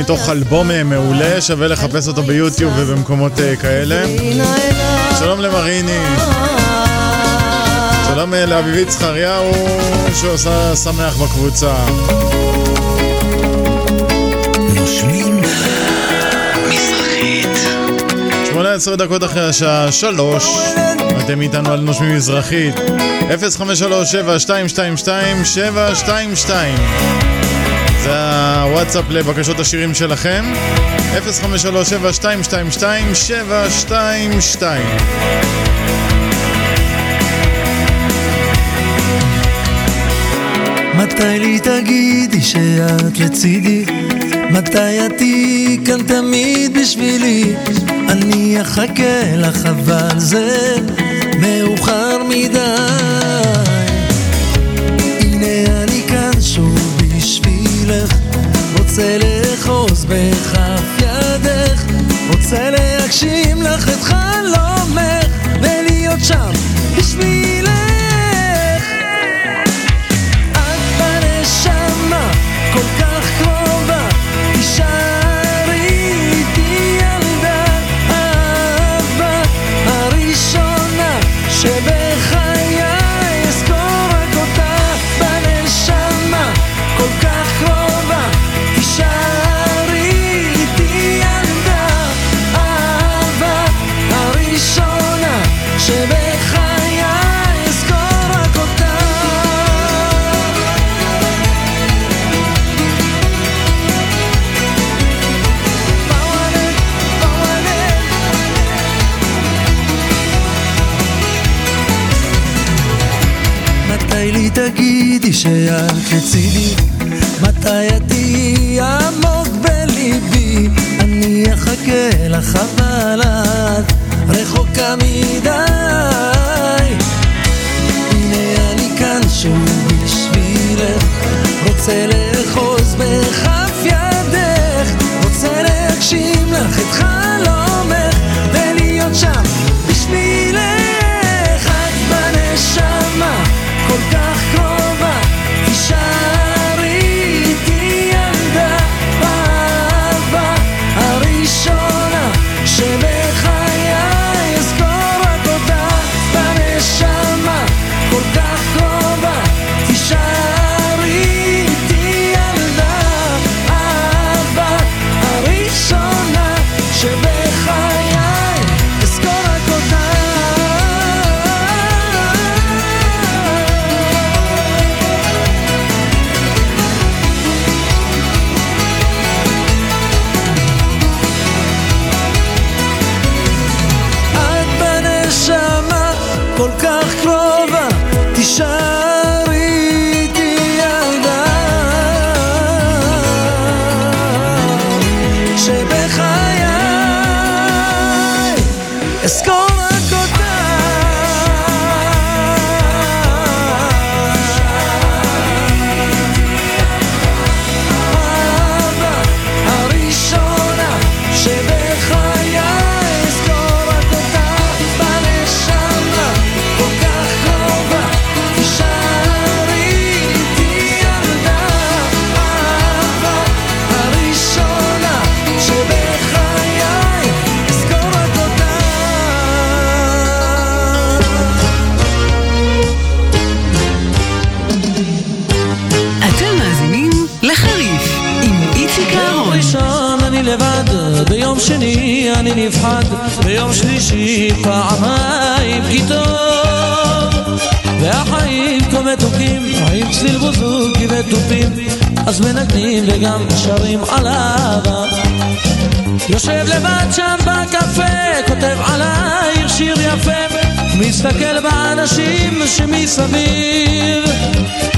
מתוך אלבום אה, מעולה, שווה לחפש אותו ביוטיוב ובמקומות אה, כאלה. שלום למריני. שלום אה, לאביבית זכריהו, שעושה שמח בקבוצה. נושמים מזרחית. 18 דקות אחרי השעה 3, אתם איתנו על נושמים מזרחית. 0537-222-722 זה הוואטסאפ לבקשות השירים שלכם, 053-722-722 מתי לי תגידי שאת לצידי? מתי את כאן תמיד בשבילי? אני אחכה לך אבל זה מאוחר מדי ידך, רוצה לאחוז בכף ידך, רוצה להגשים לך את חלומך, ולהיות שם בשבילך שאת מצידי מתי את תהיי עמוק בליבי? אני אחכה לך אבל את רחוקה מדי הנה אני כאן שוב בשבילך רוצה ל... לבד, ביום שני אני נפחד, ביום שלישי פעמיים כיתות. והחיים כה מתוקים, עם צליל בוזוקי ותופים, אז מנגנים וגם שרים על אהבה. יושב לבד שם בקפה, כותב עלייך שיר יפה, מסתכל באנשים שמסביב.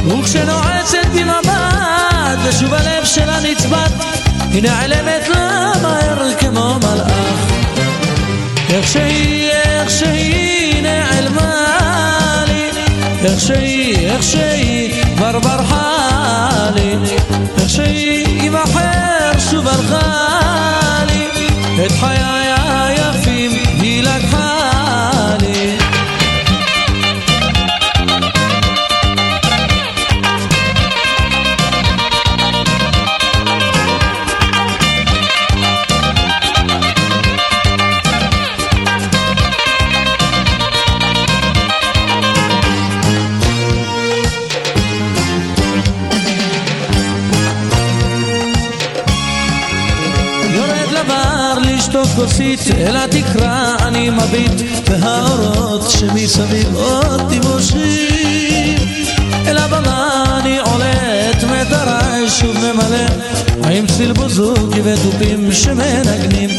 וכשנועצת במבט, ושוב הלב שלה נצבט, היא נעלמת לה מהר כמו מלאך. איך שהיא, איך שהיא נעלמה לי, איך שהיא, איך שהיא כבר ברחה לי, איך כוסית, אל התקרה אני מביט, והאורות שמסביב אותי מושיב. אל הבמה אני עולה, את מטריי שוב ממלא, עם צליל בוזוקי ותופים שמנגנים.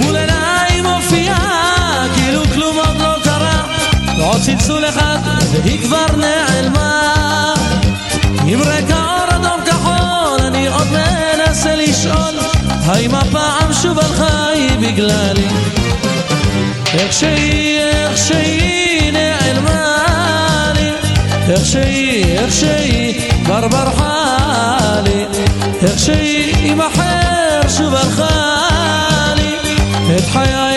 מול עיניי מופיעה, כאילו כלום עוד לא קרה, ועוד צלצול אחד, והיא כבר נעלמה. עם רקע אור אדום כחול אני עוד מנסה לשאול האם הפעם שוב הלכה היא בגללי איך שהיא, איך שהיא נעלמה לי איך שהיא, איך שהיא כבר ברחה לי איך שהיא עם אחר שוב הלכה לי את חיי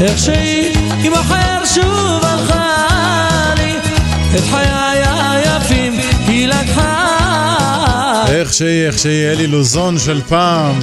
איך שהיא עם אחר שוב הלכה לי את חיי היפים היא לקחה איך שהיא, איך שהיא, אלי לוזון של פעם.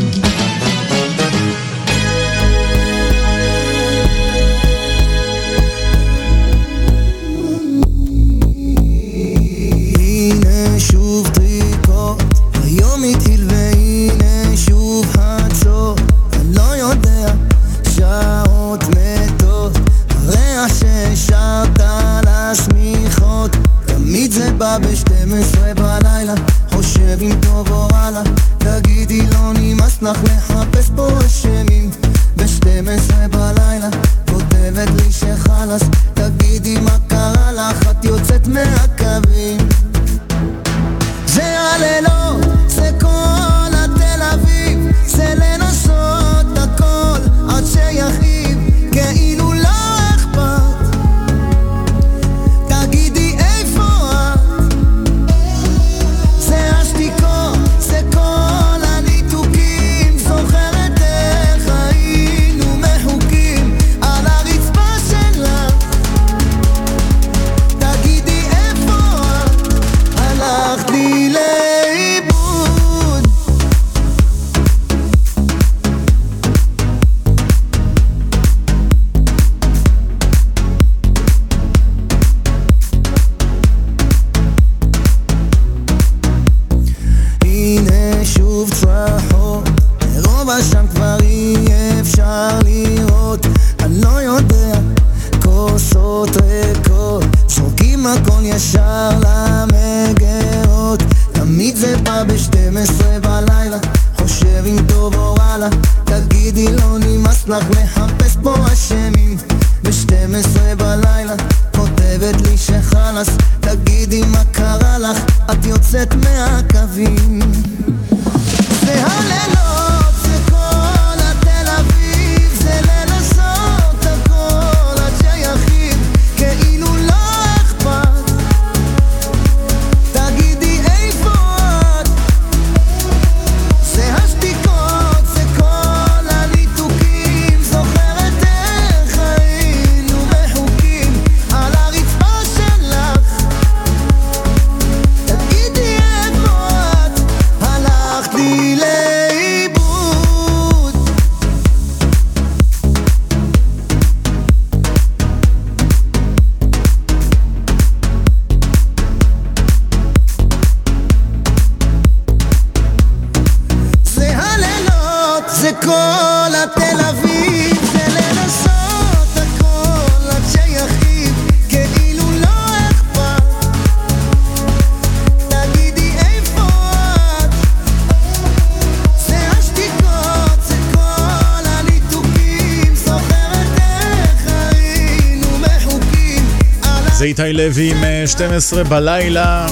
12 בלילה.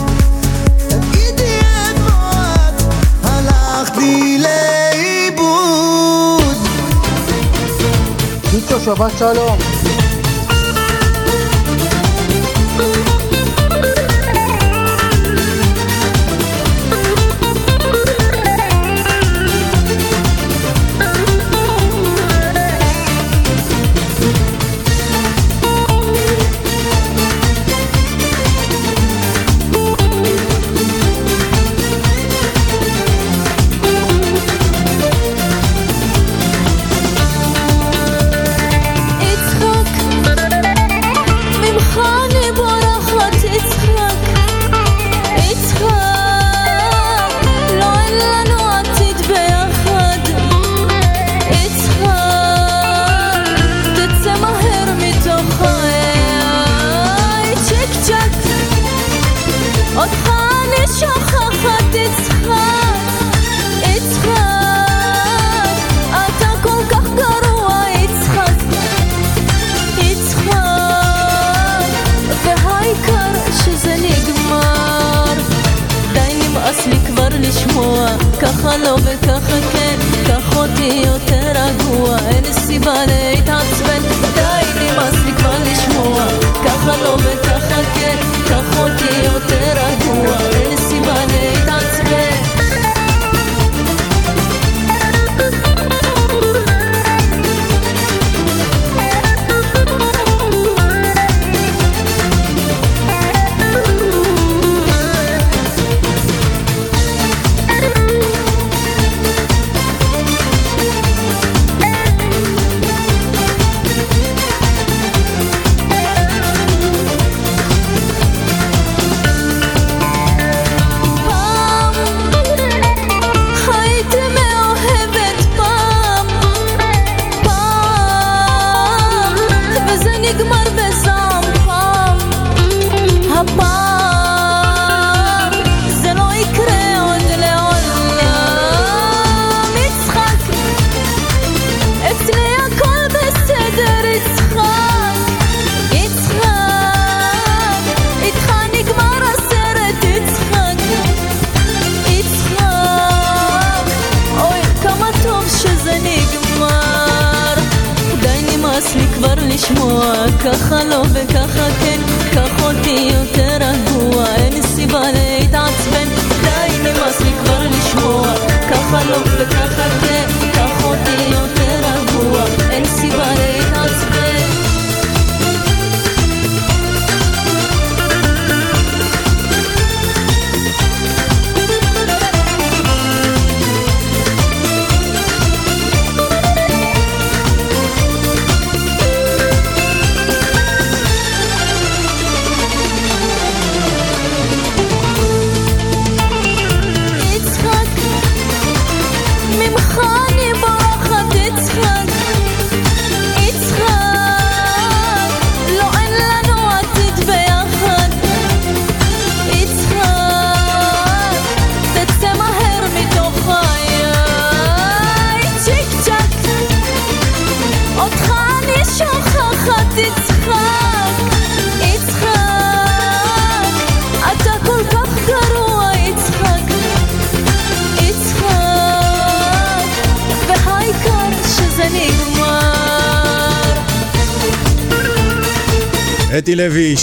תגידי את מועד, הלכת לי שבת שלום.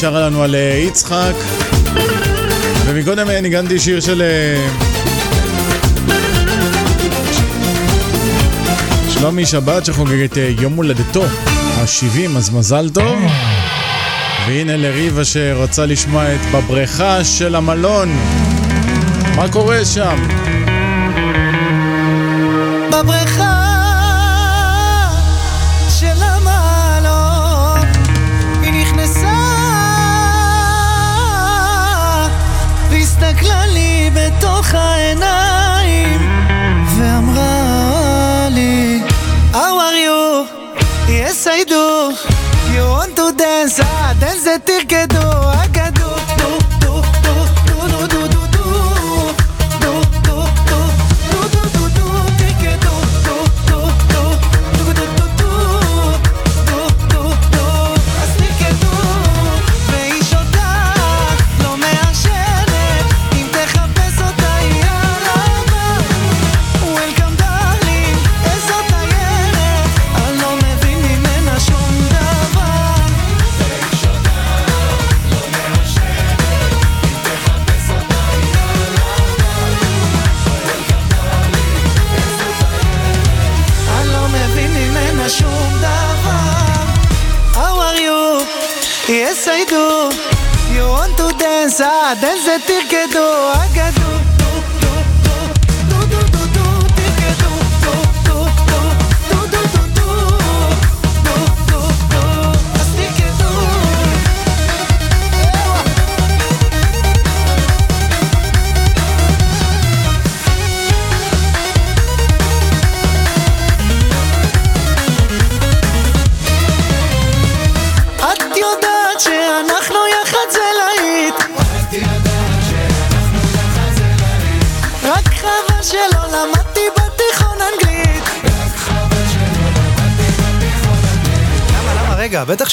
שרה לנו על אה, יצחק, ומקודם אה, ניגנתי שיר של... אה, שלומי שבת שחוגג את יום הולדתו ה-70, אז מזל טוב. והנה לריבה שרוצה לשמוע את בבריכה של המלון. מה קורה שם? בבריכה Desde que tu acá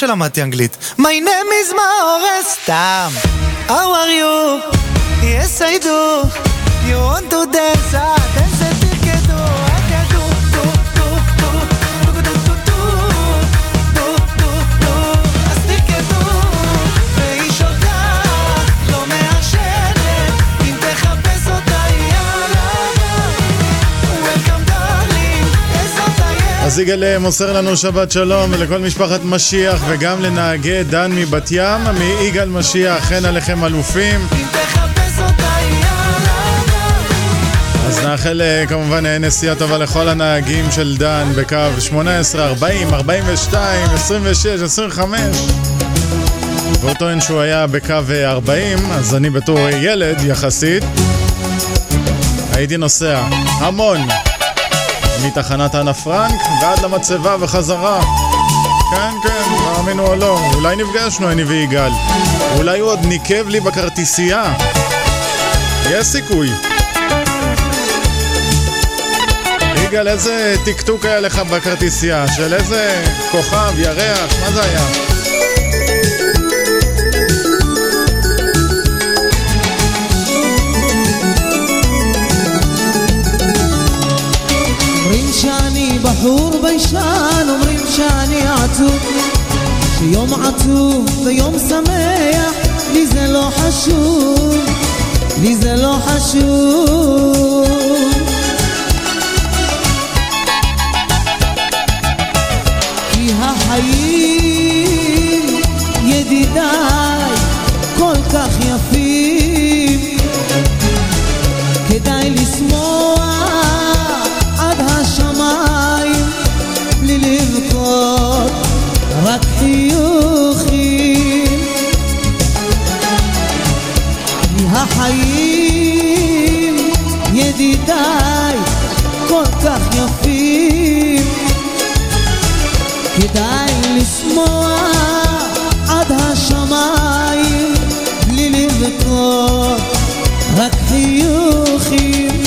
שלמדתי אנגלית. My name is מאורס, סתם. How are you? אז יגאל מוסר לנו שבת שלום לכל משפחת משיח וגם לנהגי דן מבת ים, מיגאל משיח, חן עליכם אלופים. אז נאחל אה, כמובן אה, נסיעה טובה לכל הנהגים של דן בקו 18, 40, 42, 26, 25. והוא טוען שהוא היה בקו אה, 40, אז אני בתור אה, ילד יחסית, הייתי נוסע המון מתחנת אנה פרנק ועד למצבה וחזרה. כן, כן, תאמינו או לא, אולי נפגשנו אני ויגאל. אולי הוא עוד ניקב לי בכרטיסייה. יש סיכוי. יגאל, איזה טקטוק היה לך בכרטיסייה? של איזה כוכב, ירח, מה זה היה? בחור ביישן, אומרים שאני עצוב. שיום עצוב ויום שמח, לי זה לא חשוב, לי זה לא חשוב. כי החיים, ידידיי, כל כך יפים רק חיוכים כי החיים ידידיי כל כך יפים. כדאי לשמוח עד השמיים בלי לבכות רק חיוכים,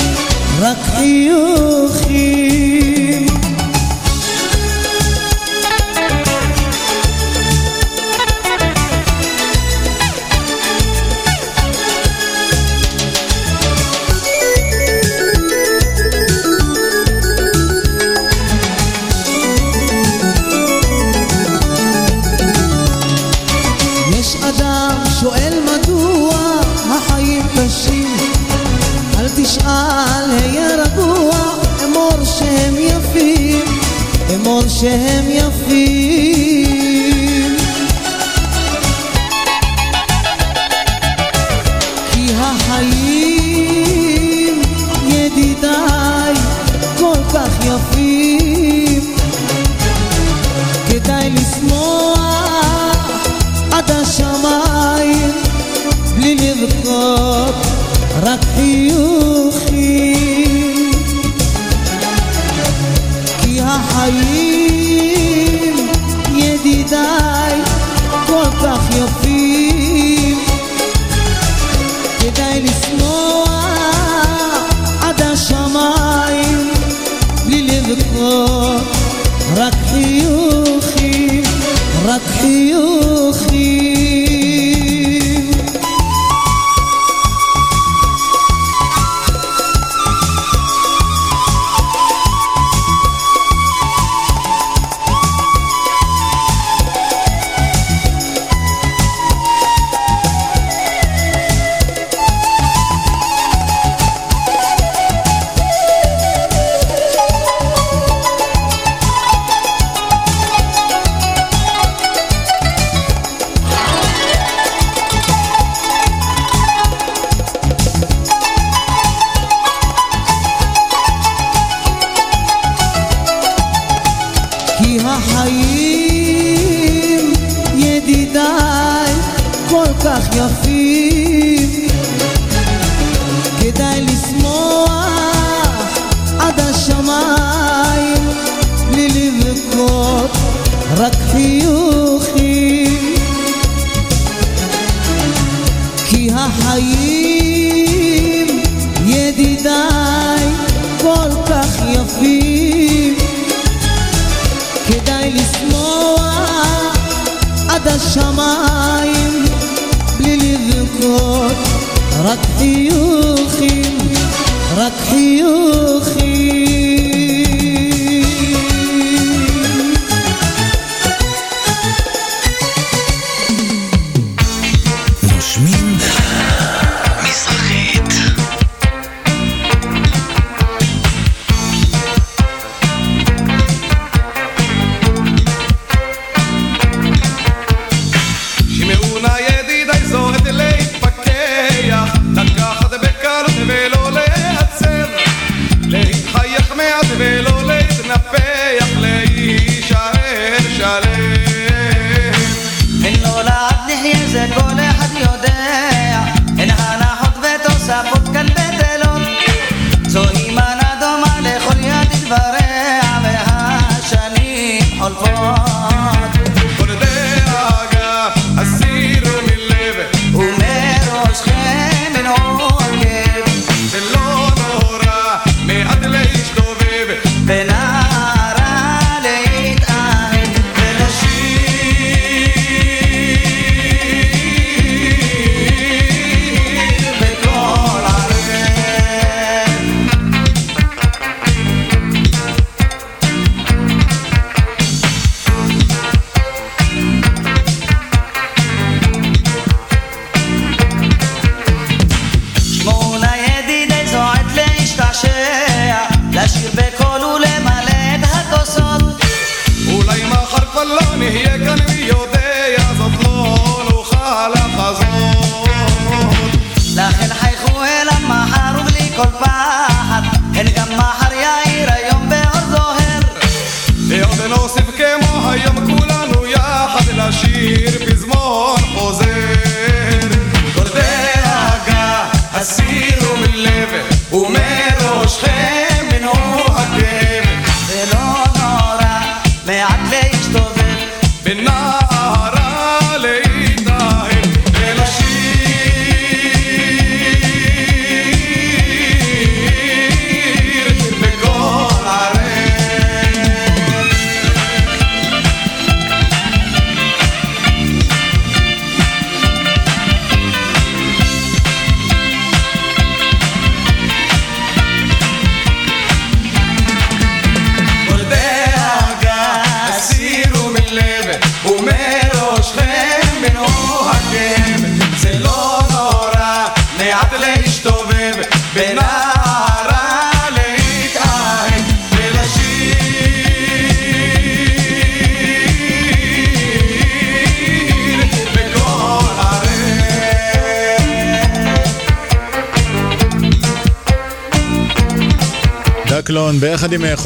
רק חיוכים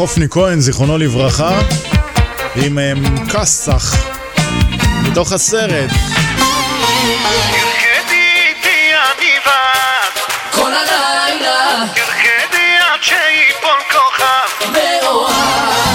חופני כהן, זיכרונו לברכה, עם אה, קסח, מתוך הסרט. כל הלילה. תרקדי עד שיפול כוכב. באוהב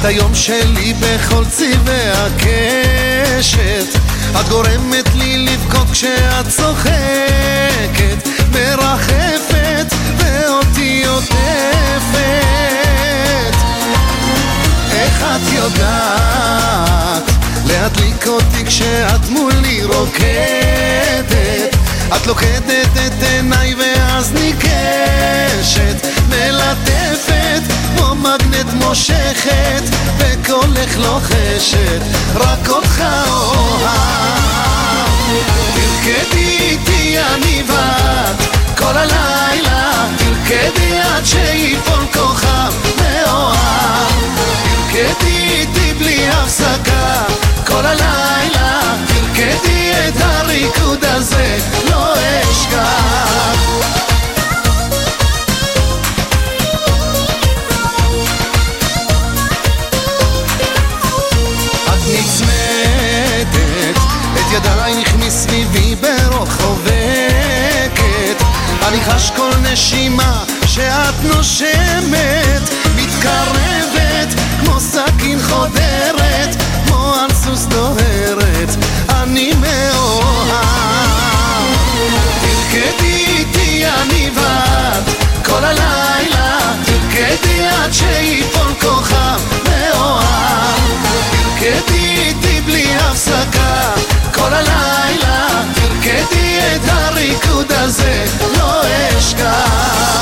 את היום שלי בכל צבעי הקשת. את גורמת לי לבכות כשאת צוחקת מרחפת ואותי עוטפת. איך את יודעת להדליק אותי כשאת מולי רוקדת? את לוכדת את עיניי ואז ניגשת מלטפת כמו מגנט מושכת וקולך לוחשת רק אותך אוהב. תרקדי איתי אני ואת כל הלילה תרקדי עד שיפול כוכב מאוהב. תרקדי איתי בלי הפסקה כל הלילה תרקדי את הריקוד הזה לא אשכח כל נשימה שאת נושמת מתקרבת כמו סכין חודרת כמו על סוס דוהרת אני מאוהב. תרקדי איתי אני ואת כל הלילה תרקדי עד שיפול כוכב מאוהב. תרקדי איתי בלי הפסקה כל הלילה תרקדי את הריקוד הזה לא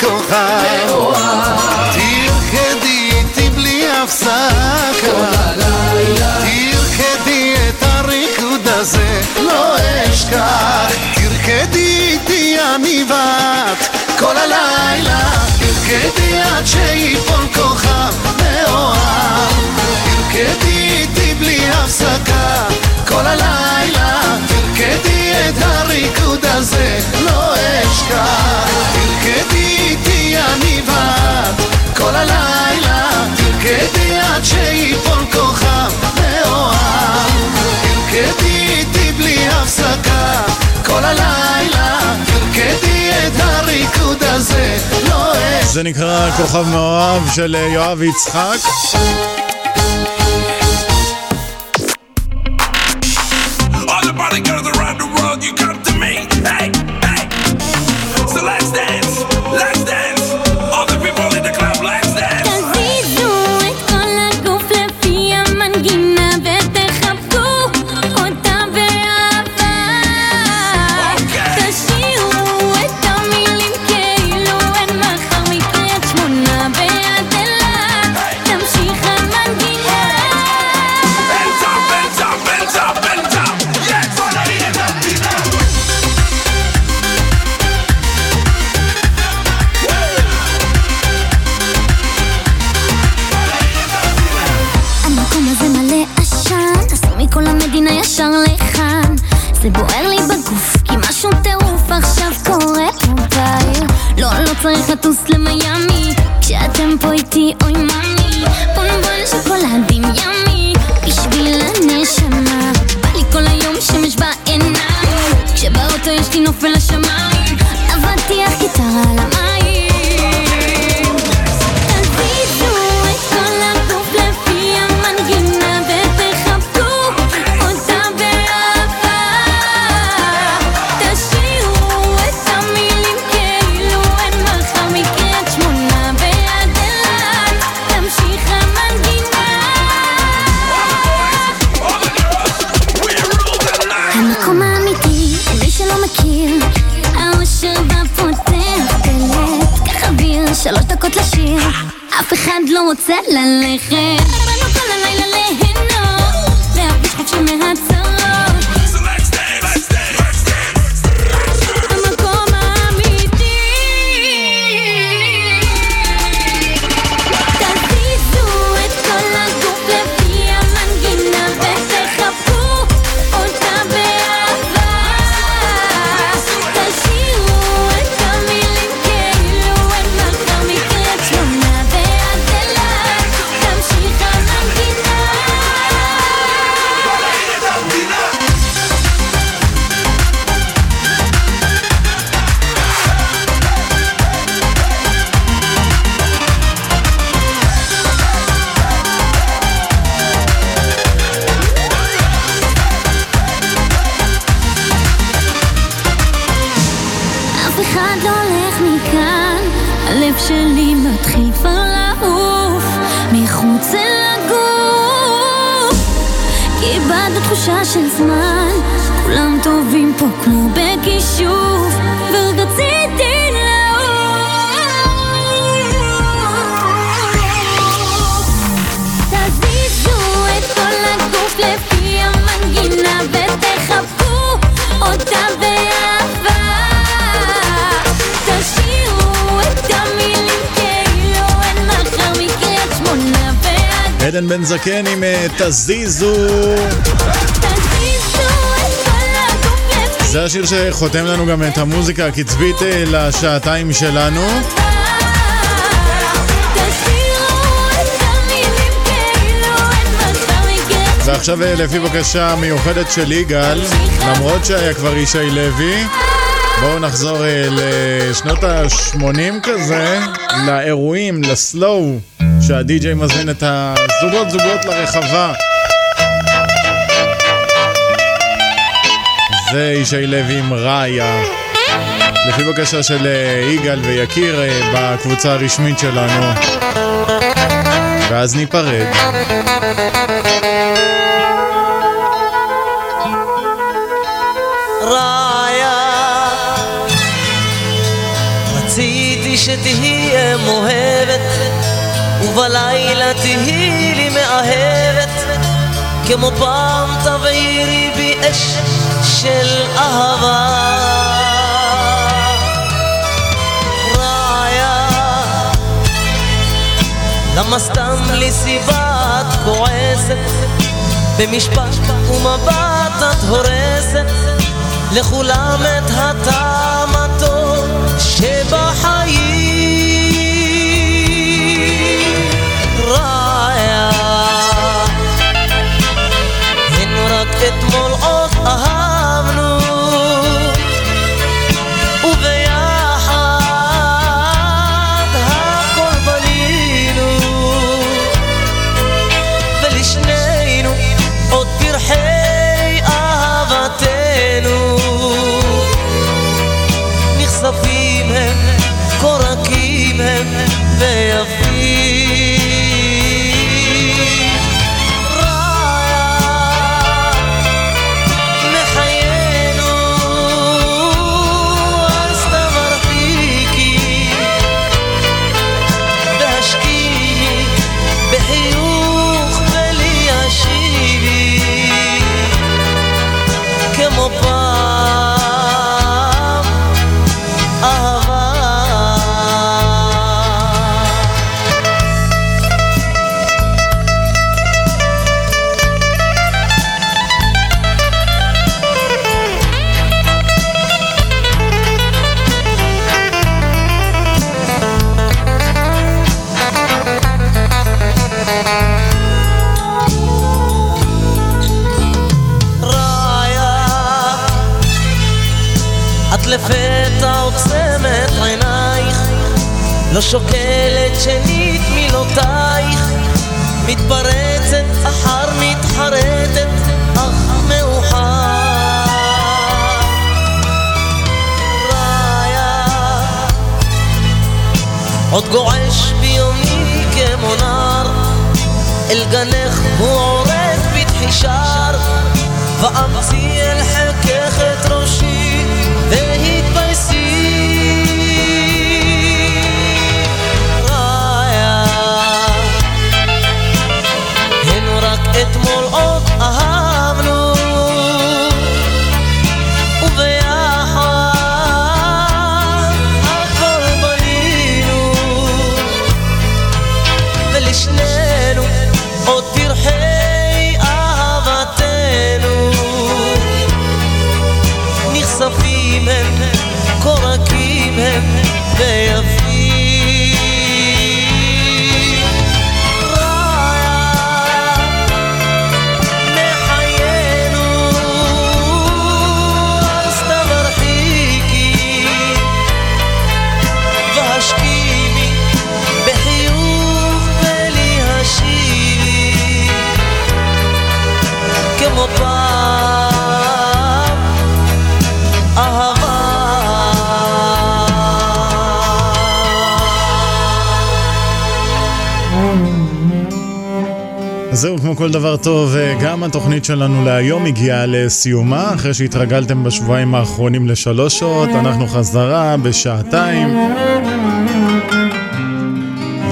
כוכב. תרקדי איתי בלי הפסקה. תרקדי את הריקוד הזה לא אשכח. תרקדי איתי אני ואת כל הלילה. תרקדי עד שיפול כוכב מאוהב. תרקדי איתי בלי הפסקה כל הלילה. תרקדי את הריקוד הזה לא אשכח הלילה תרקדי עד שיפול כוכב מאוהב תרקדי איתי בלי הפסקה כל הלילה תרקדי את הריקוד הזה לא זה נקרא כוכב מאוהב של אה, יואב יצחק. פה איתי, אף אחד לא רוצה ללכת. כאילו עדן בן זקן עם אה, תזיזו. זה השיר שחותם לנו גם את המוזיקה הקצבית אה, לשעתיים שלנו. ועכשיו אה, לפי בקשה מיוחדת של יגאל, למרות שהיה כבר ישי לוי, בואו נחזור אה, לשנות ה-80 כזה, לאירועים, לסלואו, שהדי-ג'יי מזמין את הזוגות זוגות לרחבה. זה ישי לוי עם ראיה. לפי בקשה של אה, יגאל ויקיר אה, בקבוצה הרשמית שלנו. ואז ניפרד. שתהיה מאוהבת ובלילה תהיי לי מאהבת כמו פעם תבעירי בי אש של אהבה. רעיה. למה סתם לי סיבה את כועסת? במשפט ומבט את הורסת לכולם את הטעם התוכנית שלנו להיום הגיעה לסיומה, אחרי שהתרגלתם בשבועיים האחרונים לשלוש שעות, אנחנו חזרה בשעתיים.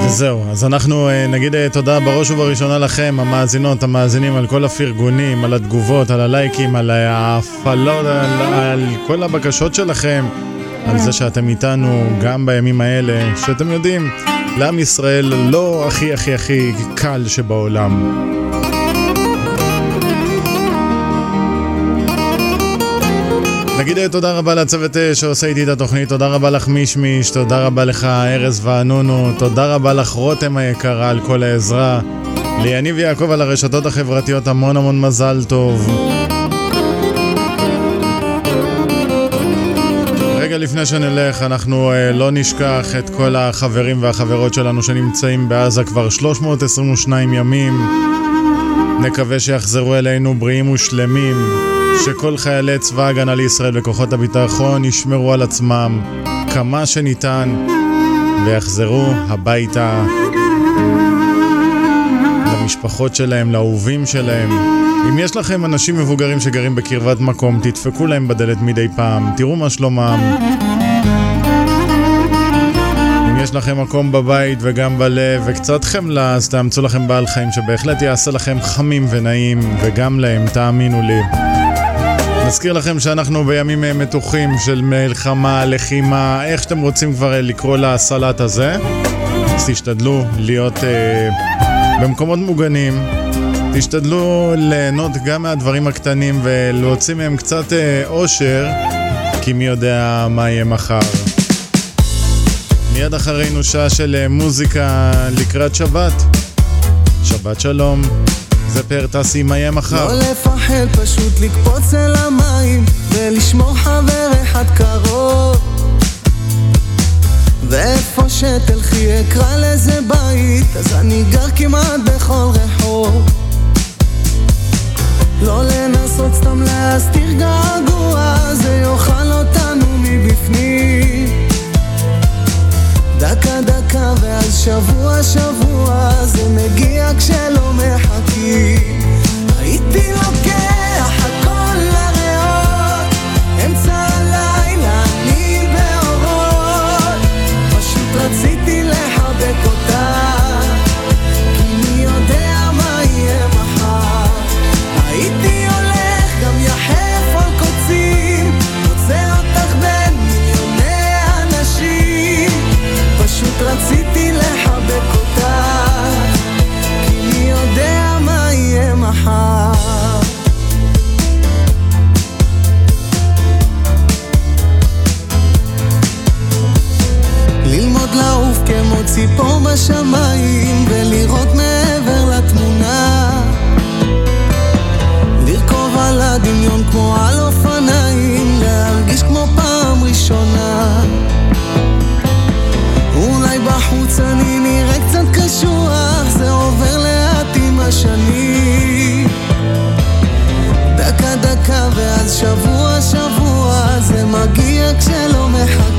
וזהו, אז אנחנו אה, נגיד אה, תודה בראש ובראשונה לכם, המאזינות, המאזינים, על כל הפרגונים, על התגובות, על הלייקים, על ההפעלות, על, על כל הבקשות שלכם, על זה שאתם איתנו גם בימים האלה, שאתם יודעים, לעם ישראל לא הכי הכי הכי קל שבעולם. נגיד אה, תודה רבה לצוות אה, שעושה איתי את התוכנית, תודה רבה לך מישמיש, תודה רבה לך ארז וענונו, תודה רבה לך רותם היקרה על כל העזרה, ליניב יעקב על הרשתות החברתיות המון המון מזל טוב. רגע לפני שנלך, אנחנו uh, לא נשכח את כל החברים והחברות שלנו שנמצאים בעזה כבר 322 ימים. נקווה שיחזרו אלינו בריאים ושלמים, שכל חיילי צבא ההגנה לישראל וכוחות הביטחון ישמרו על עצמם כמה שניתן ויחזרו הביתה למשפחות שלהם, לאהובים שלהם. אם יש לכם אנשים מבוגרים שגרים בקרבת מקום, תדפקו להם בדלת מדי פעם, תראו מה שלומם. אם יש לכם מקום בבית וגם בלב וקצת חמלה, אז תאמצו לכם בעל חיים שבהחלט יעשה לכם חמים ונעים, וגם להם, תאמינו לי. נזכיר לכם שאנחנו בימים אה, מתוחים של מלחמה, לחימה, איך שאתם רוצים כבר אה, לקרוא לסלט הזה. אז תשתדלו להיות אה, במקומות מוגנים. תשתדלו ליהנות גם מהדברים הקטנים ולהוציא מהם קצת אה, אושר, כי מי יודע מה יהיה מחר. מיד אחרינו שעה של אה, מוזיקה לקראת שבת. שבת שלום. זה פאר טסי, מה יהיה מחר? לא לפחד, פשוט לקפוץ אל המים ולשמור חבר אחד קרוב. ואיפה שתלכי אקרא לזה בית אז אני גר כמעט בכל רחוב. לא לנסות סתם להסתיר געגוע זה יאכל אותנו מבפנים דקה דקה ואז שבוע שבוע זה מגיע כשלא מחכים. הייתי לוקח הכל לריאות אמצע בשמיים ולראות מעבר לתמונה. לרכוב על הדמיון כמו על אופניים להרגיש כמו פעם ראשונה. אולי בחוץ אני נראה קצת קשוח זה עובר לאט עם השנים. דקה דקה ואז שבוע שבוע זה מגיע כשלא מחכים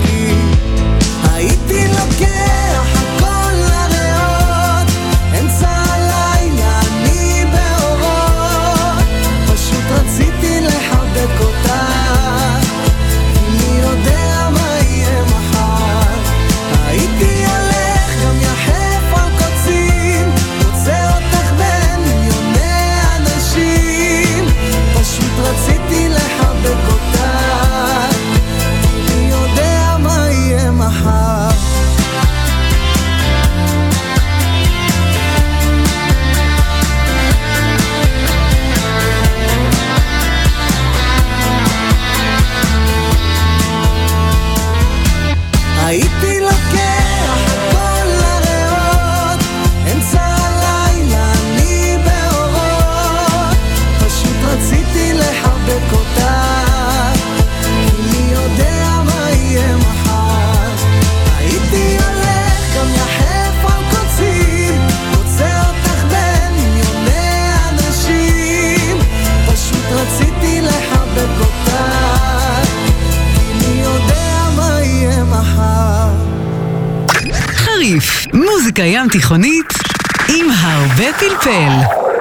מוזיקה ים תיכונית עם הרבה פלפל.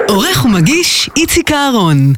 עורך ומגיש איציק אהרון